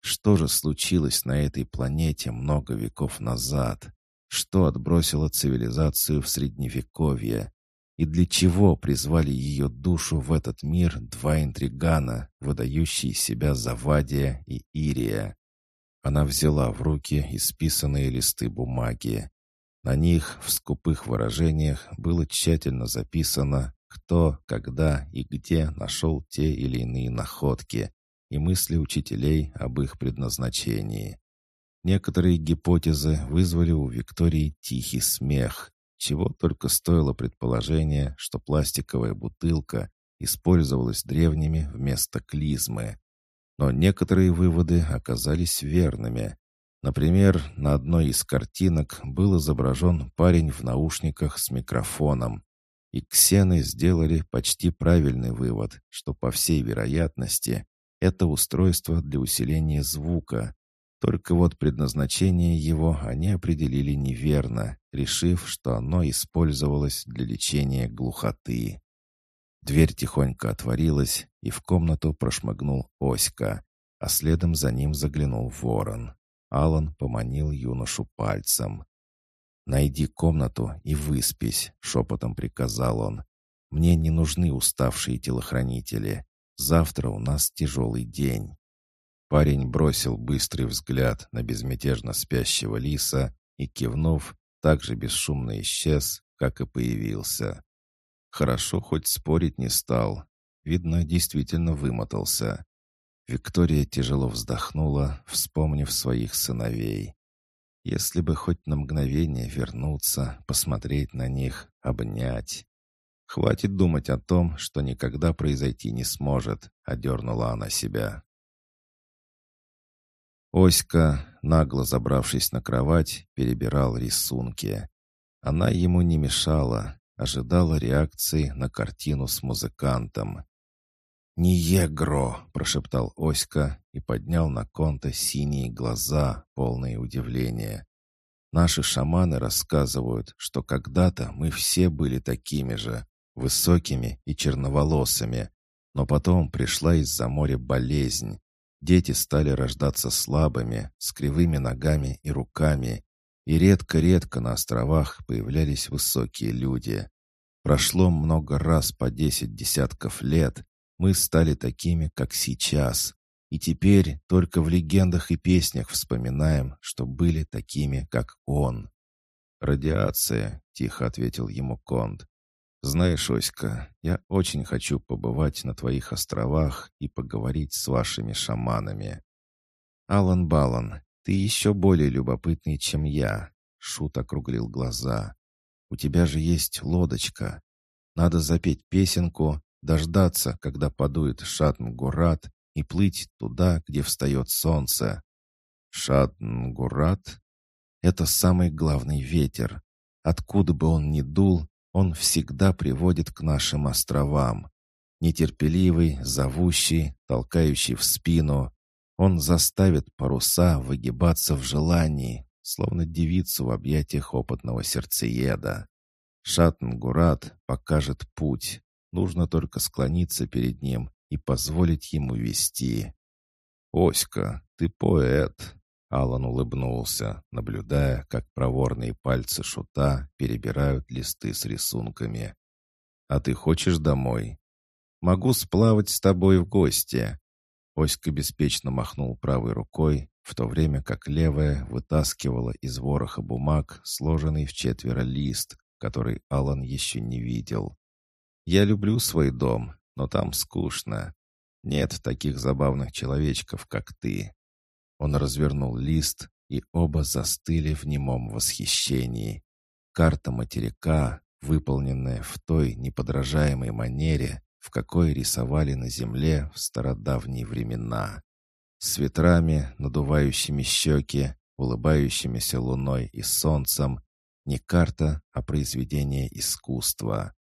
Что же случилось на этой планете много веков назад? Что отбросило цивилизацию в Средневековье? И для чего призвали ее душу в этот мир два интригана, выдающие себя за Вадия и Ирия? Она взяла в руки исписанные листы бумаги. На них в скупых выражениях было тщательно записано, кто, когда и где нашел те или иные находки и мысли учителей об их предназначении. Некоторые гипотезы вызвали у Виктории тихий смех, чего только стоило предположение, что пластиковая бутылка использовалась древними вместо клизмы. Но некоторые выводы оказались верными. Например, на одной из картинок был изображен парень в наушниках с микрофоном. И ксены сделали почти правильный вывод, что, по всей вероятности, это устройство для усиления звука, только вот предназначение его они определили неверно, решив, что оно использовалось для лечения глухоты. Дверь тихонько отворилась, и в комнату прошмыгнул Оська, а следом за ним заглянул ворон. Алан поманил юношу пальцем. «Найди комнату и выспись», — шепотом приказал он. «Мне не нужны уставшие телохранители. Завтра у нас тяжелый день». Парень бросил быстрый взгляд на безмятежно спящего лиса и, кивнув, так же бесшумно исчез, как и появился. Хорошо, хоть спорить не стал. Видно, действительно вымотался. Виктория тяжело вздохнула, вспомнив своих сыновей. Если бы хоть на мгновение вернуться, посмотреть на них, обнять. Хватит думать о том, что никогда произойти не сможет, одернула она себя. Оська, нагло забравшись на кровать, перебирал рисунки. Она ему не мешала, ожидала реакции на картину с музыкантом. «Ниегро!» — прошептал Оська и поднял на конто синие глаза, полные удивления. «Наши шаманы рассказывают, что когда-то мы все были такими же, высокими и черноволосыми, но потом пришла из-за моря болезнь, Дети стали рождаться слабыми, с кривыми ногами и руками, и редко-редко на островах появлялись высокие люди. Прошло много раз по десять десятков лет, мы стали такими, как сейчас, и теперь только в легендах и песнях вспоминаем, что были такими, как он. «Радиация», — тихо ответил ему Конд. «Знаешь, Оська, я очень хочу побывать на твоих островах и поговорить с вашими шаманами». «Алан Балан, ты еще более любопытный, чем я», — Шут округлил глаза. «У тебя же есть лодочка. Надо запеть песенку, дождаться, когда подует Шатн-Гурат, и плыть туда, где встает солнце». «Шатн-Гурат?» «Это самый главный ветер. Откуда бы он ни дул, он всегда приводит к нашим островам. Нетерпеливый, зовущий, толкающий в спину. Он заставит паруса выгибаться в желании, словно девицу в объятиях опытного сердцееда. Шатнгурат покажет путь. Нужно только склониться перед ним и позволить ему вести. «Оська, ты поэт», Алан улыбнулся, наблюдая, как проворные пальцы шута перебирают листы с рисунками. «А ты хочешь домой?» «Могу сплавать с тобой в гости». Оська беспечно махнул правой рукой, в то время как левая вытаскивала из вороха бумаг сложенный в четверо лист, который Алан еще не видел. «Я люблю свой дом, но там скучно. Нет таких забавных человечков, как ты. Он развернул лист, и оба застыли в немом восхищении. Карта материка, выполненная в той неподражаемой манере, в какой рисовали на земле в стародавние времена. С ветрами, надувающими щеки, улыбающимися луной и солнцем, не карта, а произведение искусства.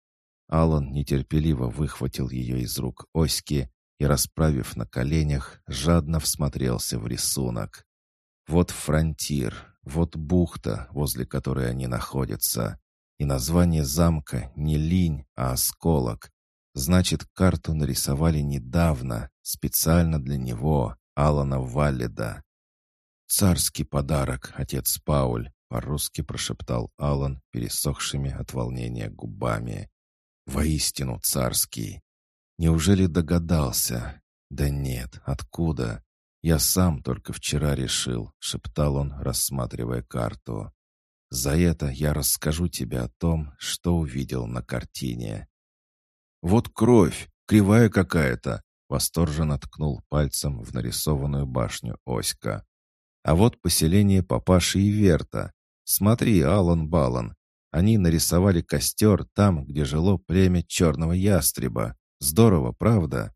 Алан нетерпеливо выхватил ее из рук Оськи и, расправив на коленях, жадно всмотрелся в рисунок. Вот фронтир, вот бухта, возле которой они находятся. И название замка не линь, а осколок. Значит, карту нарисовали недавно, специально для него, Алана Валледа. «Царский подарок, отец Пауль», — по-русски прошептал Алан, пересохшими от волнения губами. Воистину царский. Неужели догадался? Да нет, откуда? Я сам только вчера решил, шептал он, рассматривая карту. За это я расскажу тебе о том, что увидел на картине. Вот кровь, кривая какая-то, восторженно ткнул пальцем в нарисованную башню Оська. А вот поселение папаши и Верта. Смотри, Алан Балан, они нарисовали костер там, где жило племя черного ястреба. Здорово, правда?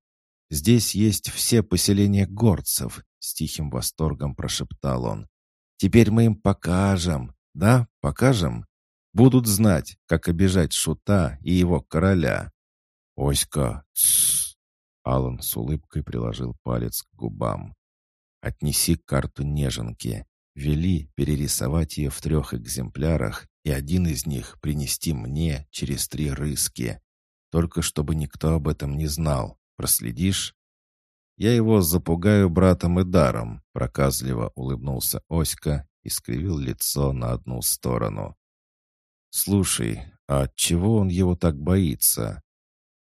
Здесь есть все поселения горцев, с тихим восторгом прошептал он. Теперь мы им покажем, да, покажем? Будут знать, как обижать Шута и его короля. Оська, тссс. Алан с улыбкой приложил палец к губам. «Отнеси карту неженки. Вели перерисовать ее в трех экземплярах и один из них принести мне через три рыски. Только чтобы никто об этом не знал. Проследишь?» «Я его запугаю братом и даром», — проказливо улыбнулся Оська и скривил лицо на одну сторону. «Слушай, а от чего он его так боится?»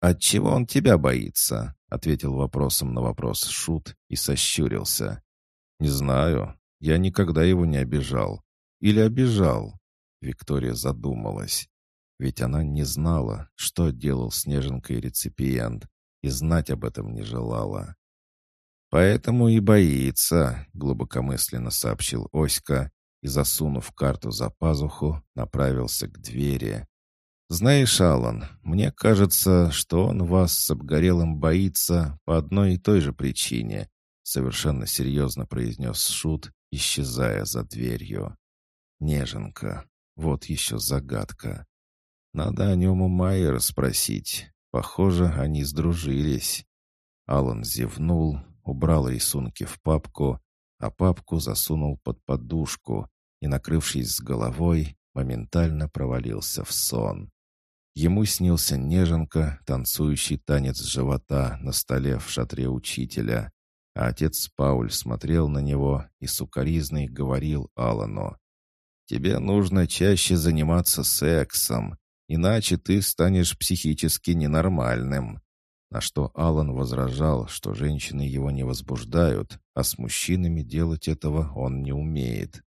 «От чего он тебя боится?» — ответил вопросом на вопрос Шут и сощурился. «Не знаю. Я никогда его не обижал. Или обижал. Виктория задумалась. Ведь она не знала, что делал Снеженкой реципиент, и знать об этом не желала. «Поэтому и боится», — глубокомысленно сообщил Оська и, засунув карту за пазуху, направился к двери. «Знаешь, Алан, мне кажется, что он вас с обгорелым боится по одной и той же причине», — совершенно серьезно произнес Шут, исчезая за дверью. «Неженка, вот еще загадка. Надо о нем у Майера спросить. Похоже, они сдружились. Алан зевнул, убрал рисунки в папку, а папку засунул под подушку и, накрывшись с головой, моментально провалился в сон. Ему снился неженка, танцующий танец живота на столе в шатре учителя, а отец Пауль смотрел на него и сукоризный говорил Алану. Тебе нужно чаще заниматься сексом, иначе ты станешь психически ненормальным». На что Алан возражал, что женщины его не возбуждают, а с мужчинами делать этого он не умеет.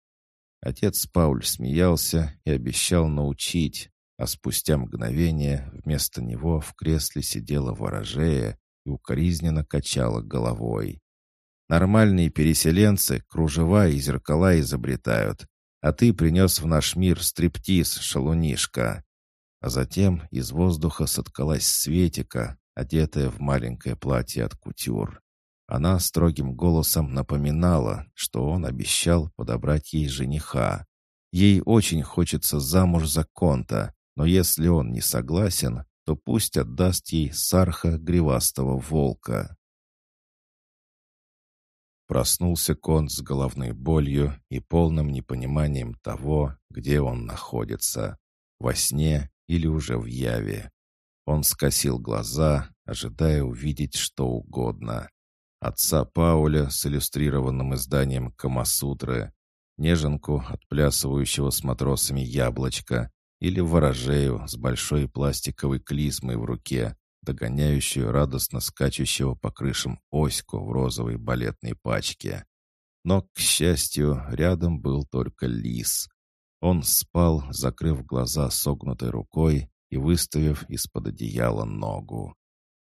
Отец Пауль смеялся и обещал научить, а спустя мгновение вместо него в кресле сидела ворожея и укоризненно качала головой. Нормальные переселенцы кружева и зеркала изобретают, а ты принес в наш мир стриптиз, шалунишка». А затем из воздуха соткалась Светика, одетая в маленькое платье от кутюр. Она строгим голосом напоминала, что он обещал подобрать ей жениха. Ей очень хочется замуж за Конта, но если он не согласен, то пусть отдаст ей сарха гривастого волка. Проснулся Конт с головной болью и полным непониманием того, где он находится. Во сне или уже в яве. Он скосил глаза, ожидая увидеть что угодно. Отца Пауля с иллюстрированным изданием Камасутры, неженку, отплясывающего с матросами яблочко, или ворожею с большой пластиковой клизмой в руке, догоняющую радостно скачущего по крышам оську в розовой балетной пачке. Но, к счастью, рядом был только лис. Он спал, закрыв глаза согнутой рукой и выставив из-под одеяла ногу.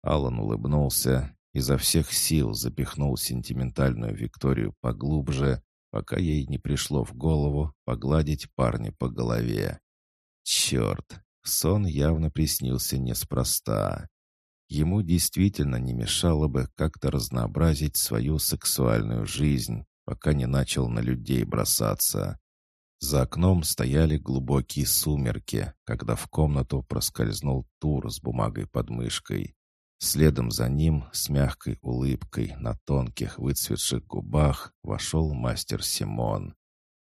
Алан улыбнулся, изо всех сил запихнул сентиментальную Викторию поглубже, пока ей не пришло в голову погладить парня по голове. Черт, сон явно приснился неспроста. Ему действительно не мешало бы как-то разнообразить свою сексуальную жизнь, пока не начал на людей бросаться. За окном стояли глубокие сумерки, когда в комнату проскользнул Тур с бумагой под мышкой. Следом за ним, с мягкой улыбкой на тонких выцветших губах, вошел мастер Симон.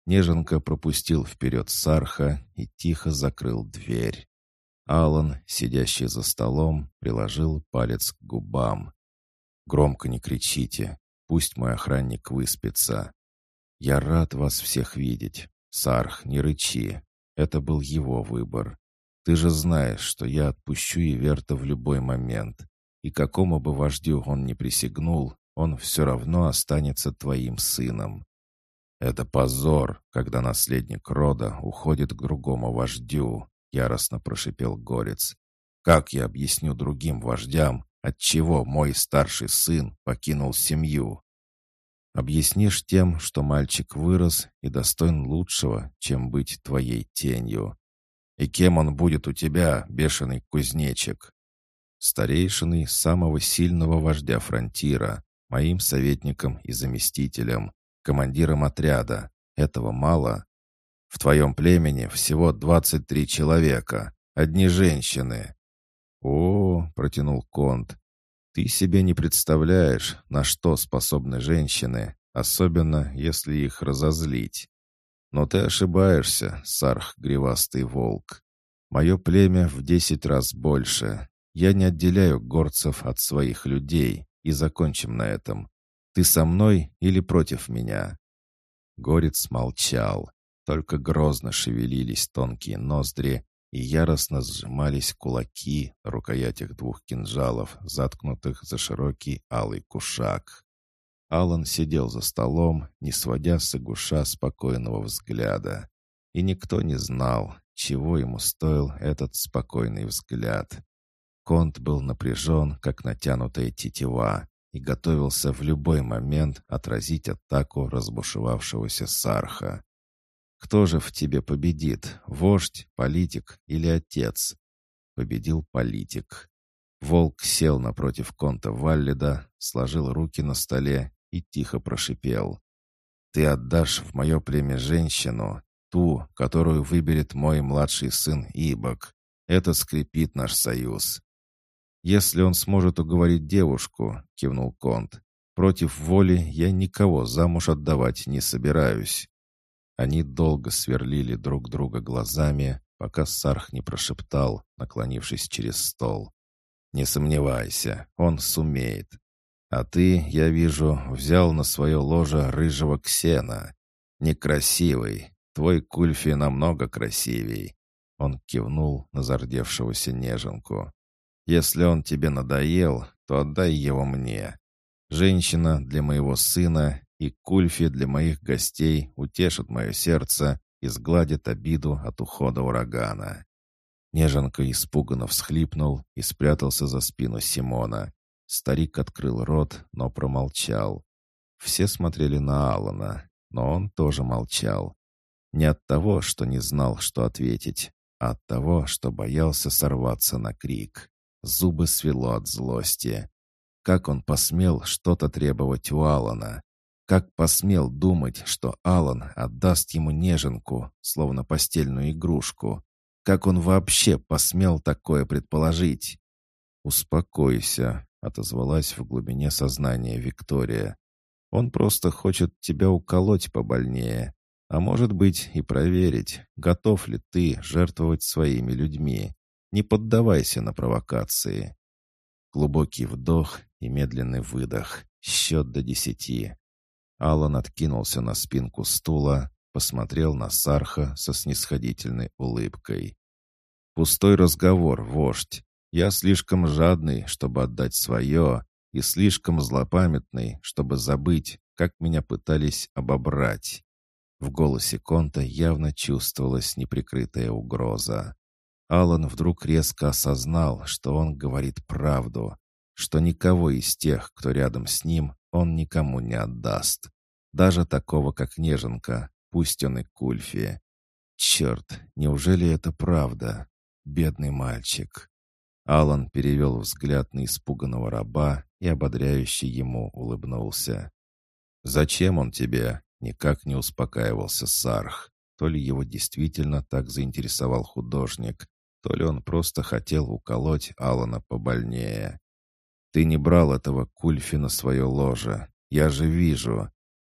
Неженка пропустил вперед Сарха и тихо закрыл дверь. Алан, сидящий за столом, приложил палец к губам. «Громко не кричите. Пусть мой охранник выспится. Я рад вас всех видеть. Сарх, не рычи. Это был его выбор. Ты же знаешь, что я отпущу Иверта в любой момент. И какому бы вождю он ни присягнул, он все равно останется твоим сыном. Это позор, когда наследник рода уходит к другому вождю, яростно прошипел Горец. Как я объясню другим вождям, отчего мой старший сын покинул семью? Объяснишь тем, что мальчик вырос и достоин лучшего, чем быть твоей тенью. И кем он будет у тебя, бешеный кузнечик? Старейшиной самого сильного вождя фронтира, моим советником и заместителем, командиром отряда. Этого мало? В твоем племени всего двадцать три человека, одни женщины. О, протянул Конт, ты себе не представляешь, на что способны женщины, особенно если их разозлить. Но ты ошибаешься, сарх гривастый волк. Мое племя в десять раз больше. Я не отделяю горцев от своих людей, и закончим на этом. Ты со мной или против меня?» Горец молчал, только грозно шевелились тонкие ноздри и яростно сжимались кулаки рукоятях двух кинжалов, заткнутых за широкий алый кушак. Алан сидел за столом, не сводя с Игуша спокойного взгляда. И никто не знал, чего ему стоил этот спокойный взгляд. Конт был напряжен, как натянутая тетива, и готовился в любой момент отразить атаку разбушевавшегося Сарха. «Кто же в тебе победит, вождь, политик или отец?» Победил политик. Волк сел напротив Конта Валлида, сложил руки на столе и тихо прошипел. «Ты отдашь в мое племя женщину, ту, которую выберет мой младший сын Ибок. Это скрепит наш союз. «Если он сможет уговорить девушку», — кивнул Конт, «против воли я никого замуж отдавать не собираюсь». Они долго сверлили друг друга глазами, пока Сарх не прошептал, наклонившись через стол. «Не сомневайся, он сумеет. А ты, я вижу, взял на свое ложе рыжего ксена. Некрасивый. Твой кульфи намного красивей». Он кивнул на зардевшегося неженку. Если он тебе надоел, то отдай его мне. Женщина для моего сына и кульфи для моих гостей утешат мое сердце и сгладит обиду от ухода урагана». Неженка испуганно всхлипнул и спрятался за спину Симона. Старик открыл рот, но промолчал. Все смотрели на Алана, но он тоже молчал. Не от того, что не знал, что ответить, а от того, что боялся сорваться на крик. Зубы свело от злости. Как он посмел что-то требовать у Алана? Как посмел думать, что Алан отдаст ему неженку, словно постельную игрушку? Как он вообще посмел такое предположить? «Успокойся», — отозвалась в глубине сознания Виктория. «Он просто хочет тебя уколоть побольнее, а может быть и проверить, готов ли ты жертвовать своими людьми. Не поддавайся на провокации. Глубокий вдох и медленный выдох. Счет до десяти. Алан откинулся на спинку стула, посмотрел на Сарха со снисходительной улыбкой. «Пустой разговор, вождь. Я слишком жадный, чтобы отдать свое, и слишком злопамятный, чтобы забыть, как меня пытались обобрать». В голосе Конта явно чувствовалась неприкрытая угроза. Алан вдруг резко осознал, что он говорит правду, что никого из тех, кто рядом с ним, он никому не отдаст. Даже такого, как Неженка, пусть он и Кульфи. Черт, неужели это правда? Бедный мальчик. Алан перевел взгляд на испуганного раба и ободряюще ему улыбнулся. «Зачем он тебе?» — никак не успокаивался Сарх. То ли его действительно так заинтересовал художник, то ли он просто хотел уколоть Алана побольнее. «Ты не брал этого кульфи на свое ложе. Я же вижу.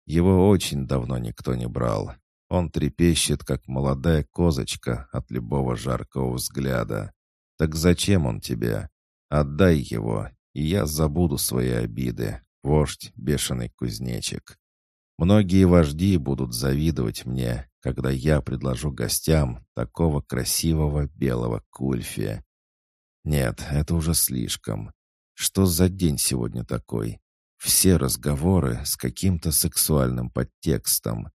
Его очень давно никто не брал. Он трепещет, как молодая козочка от любого жаркого взгляда. Так зачем он тебе? Отдай его, и я забуду свои обиды, вождь бешеный кузнечик. Многие вожди будут завидовать мне, когда я предложу гостям такого красивого белого кульфи. Нет, это уже слишком. Что за день сегодня такой? Все разговоры с каким-то сексуальным подтекстом.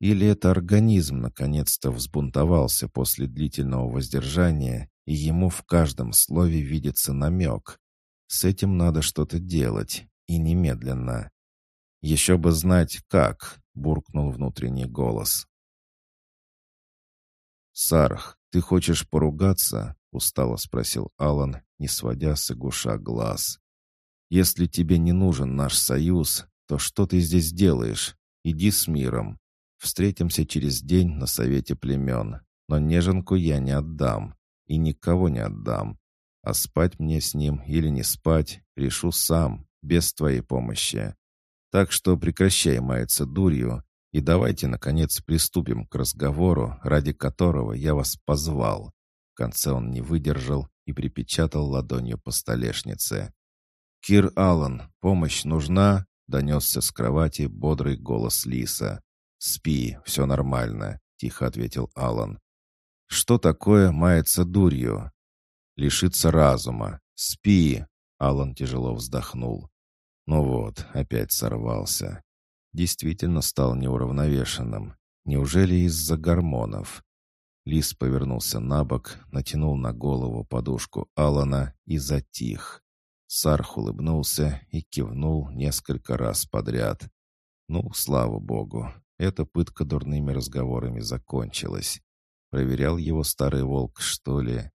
Или это организм наконец-то взбунтовался после длительного воздержания, и ему в каждом слове видится намек. С этим надо что-то делать, и немедленно. «Еще бы знать, как!» — буркнул внутренний голос. «Сарх, ты хочешь поругаться?» — устало спросил Алан, не сводя с Игуша глаз. «Если тебе не нужен наш союз, то что ты здесь делаешь? Иди с миром. Встретимся через день на совете племен. Но неженку я не отдам. И никого не отдам. А спать мне с ним или не спать, решу сам, без твоей помощи. Так что прекращай маяться дурью и давайте, наконец, приступим к разговору, ради которого я вас позвал». В конце он не выдержал и припечатал ладонью по столешнице. «Кир Аллан, помощь нужна?» — донесся с кровати бодрый голос Лиса. «Спи, все нормально», — тихо ответил Аллан. «Что такое маяться дурью?» «Лишиться разума. Спи!» — Аллан тяжело вздохнул. Ну вот, опять сорвался. Действительно стал неуравновешенным. Неужели из-за гормонов? Лис повернулся на бок, натянул на голову подушку Алана и затих. Сарх улыбнулся и кивнул несколько раз подряд. Ну, слава богу, эта пытка дурными разговорами закончилась. Проверял его старый волк, что ли?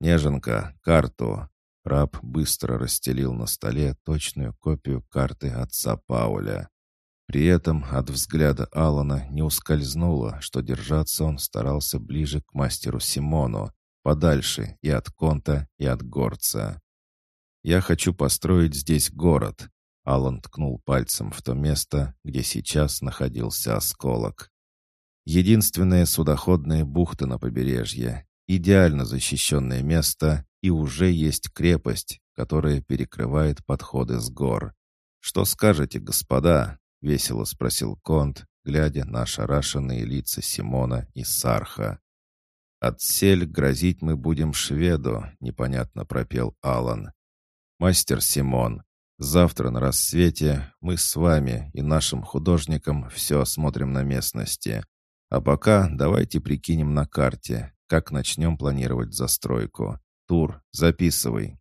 «Неженка, карту!» Раб быстро расстелил на столе точную копию карты отца Пауля. При этом от взгляда Алана не ускользнуло, что держаться он старался ближе к мастеру Симону, подальше и от Конта, и от Горца. «Я хочу построить здесь город», — Алан ткнул пальцем в то место, где сейчас находился осколок. «Единственная судоходная бухта на побережье, идеально защищенное место и уже есть крепость, которая перекрывает подходы с гор. «Что скажете, господа?» — весело спросил Конт, глядя на ошарашенные лица Симона и Сарха. «Отсель грозить мы будем шведу», — непонятно пропел Алан. «Мастер Симон, завтра на рассвете мы с вами и нашим художником все осмотрим на местности. А пока давайте прикинем на карте, как начнем планировать застройку. Тур, записывай.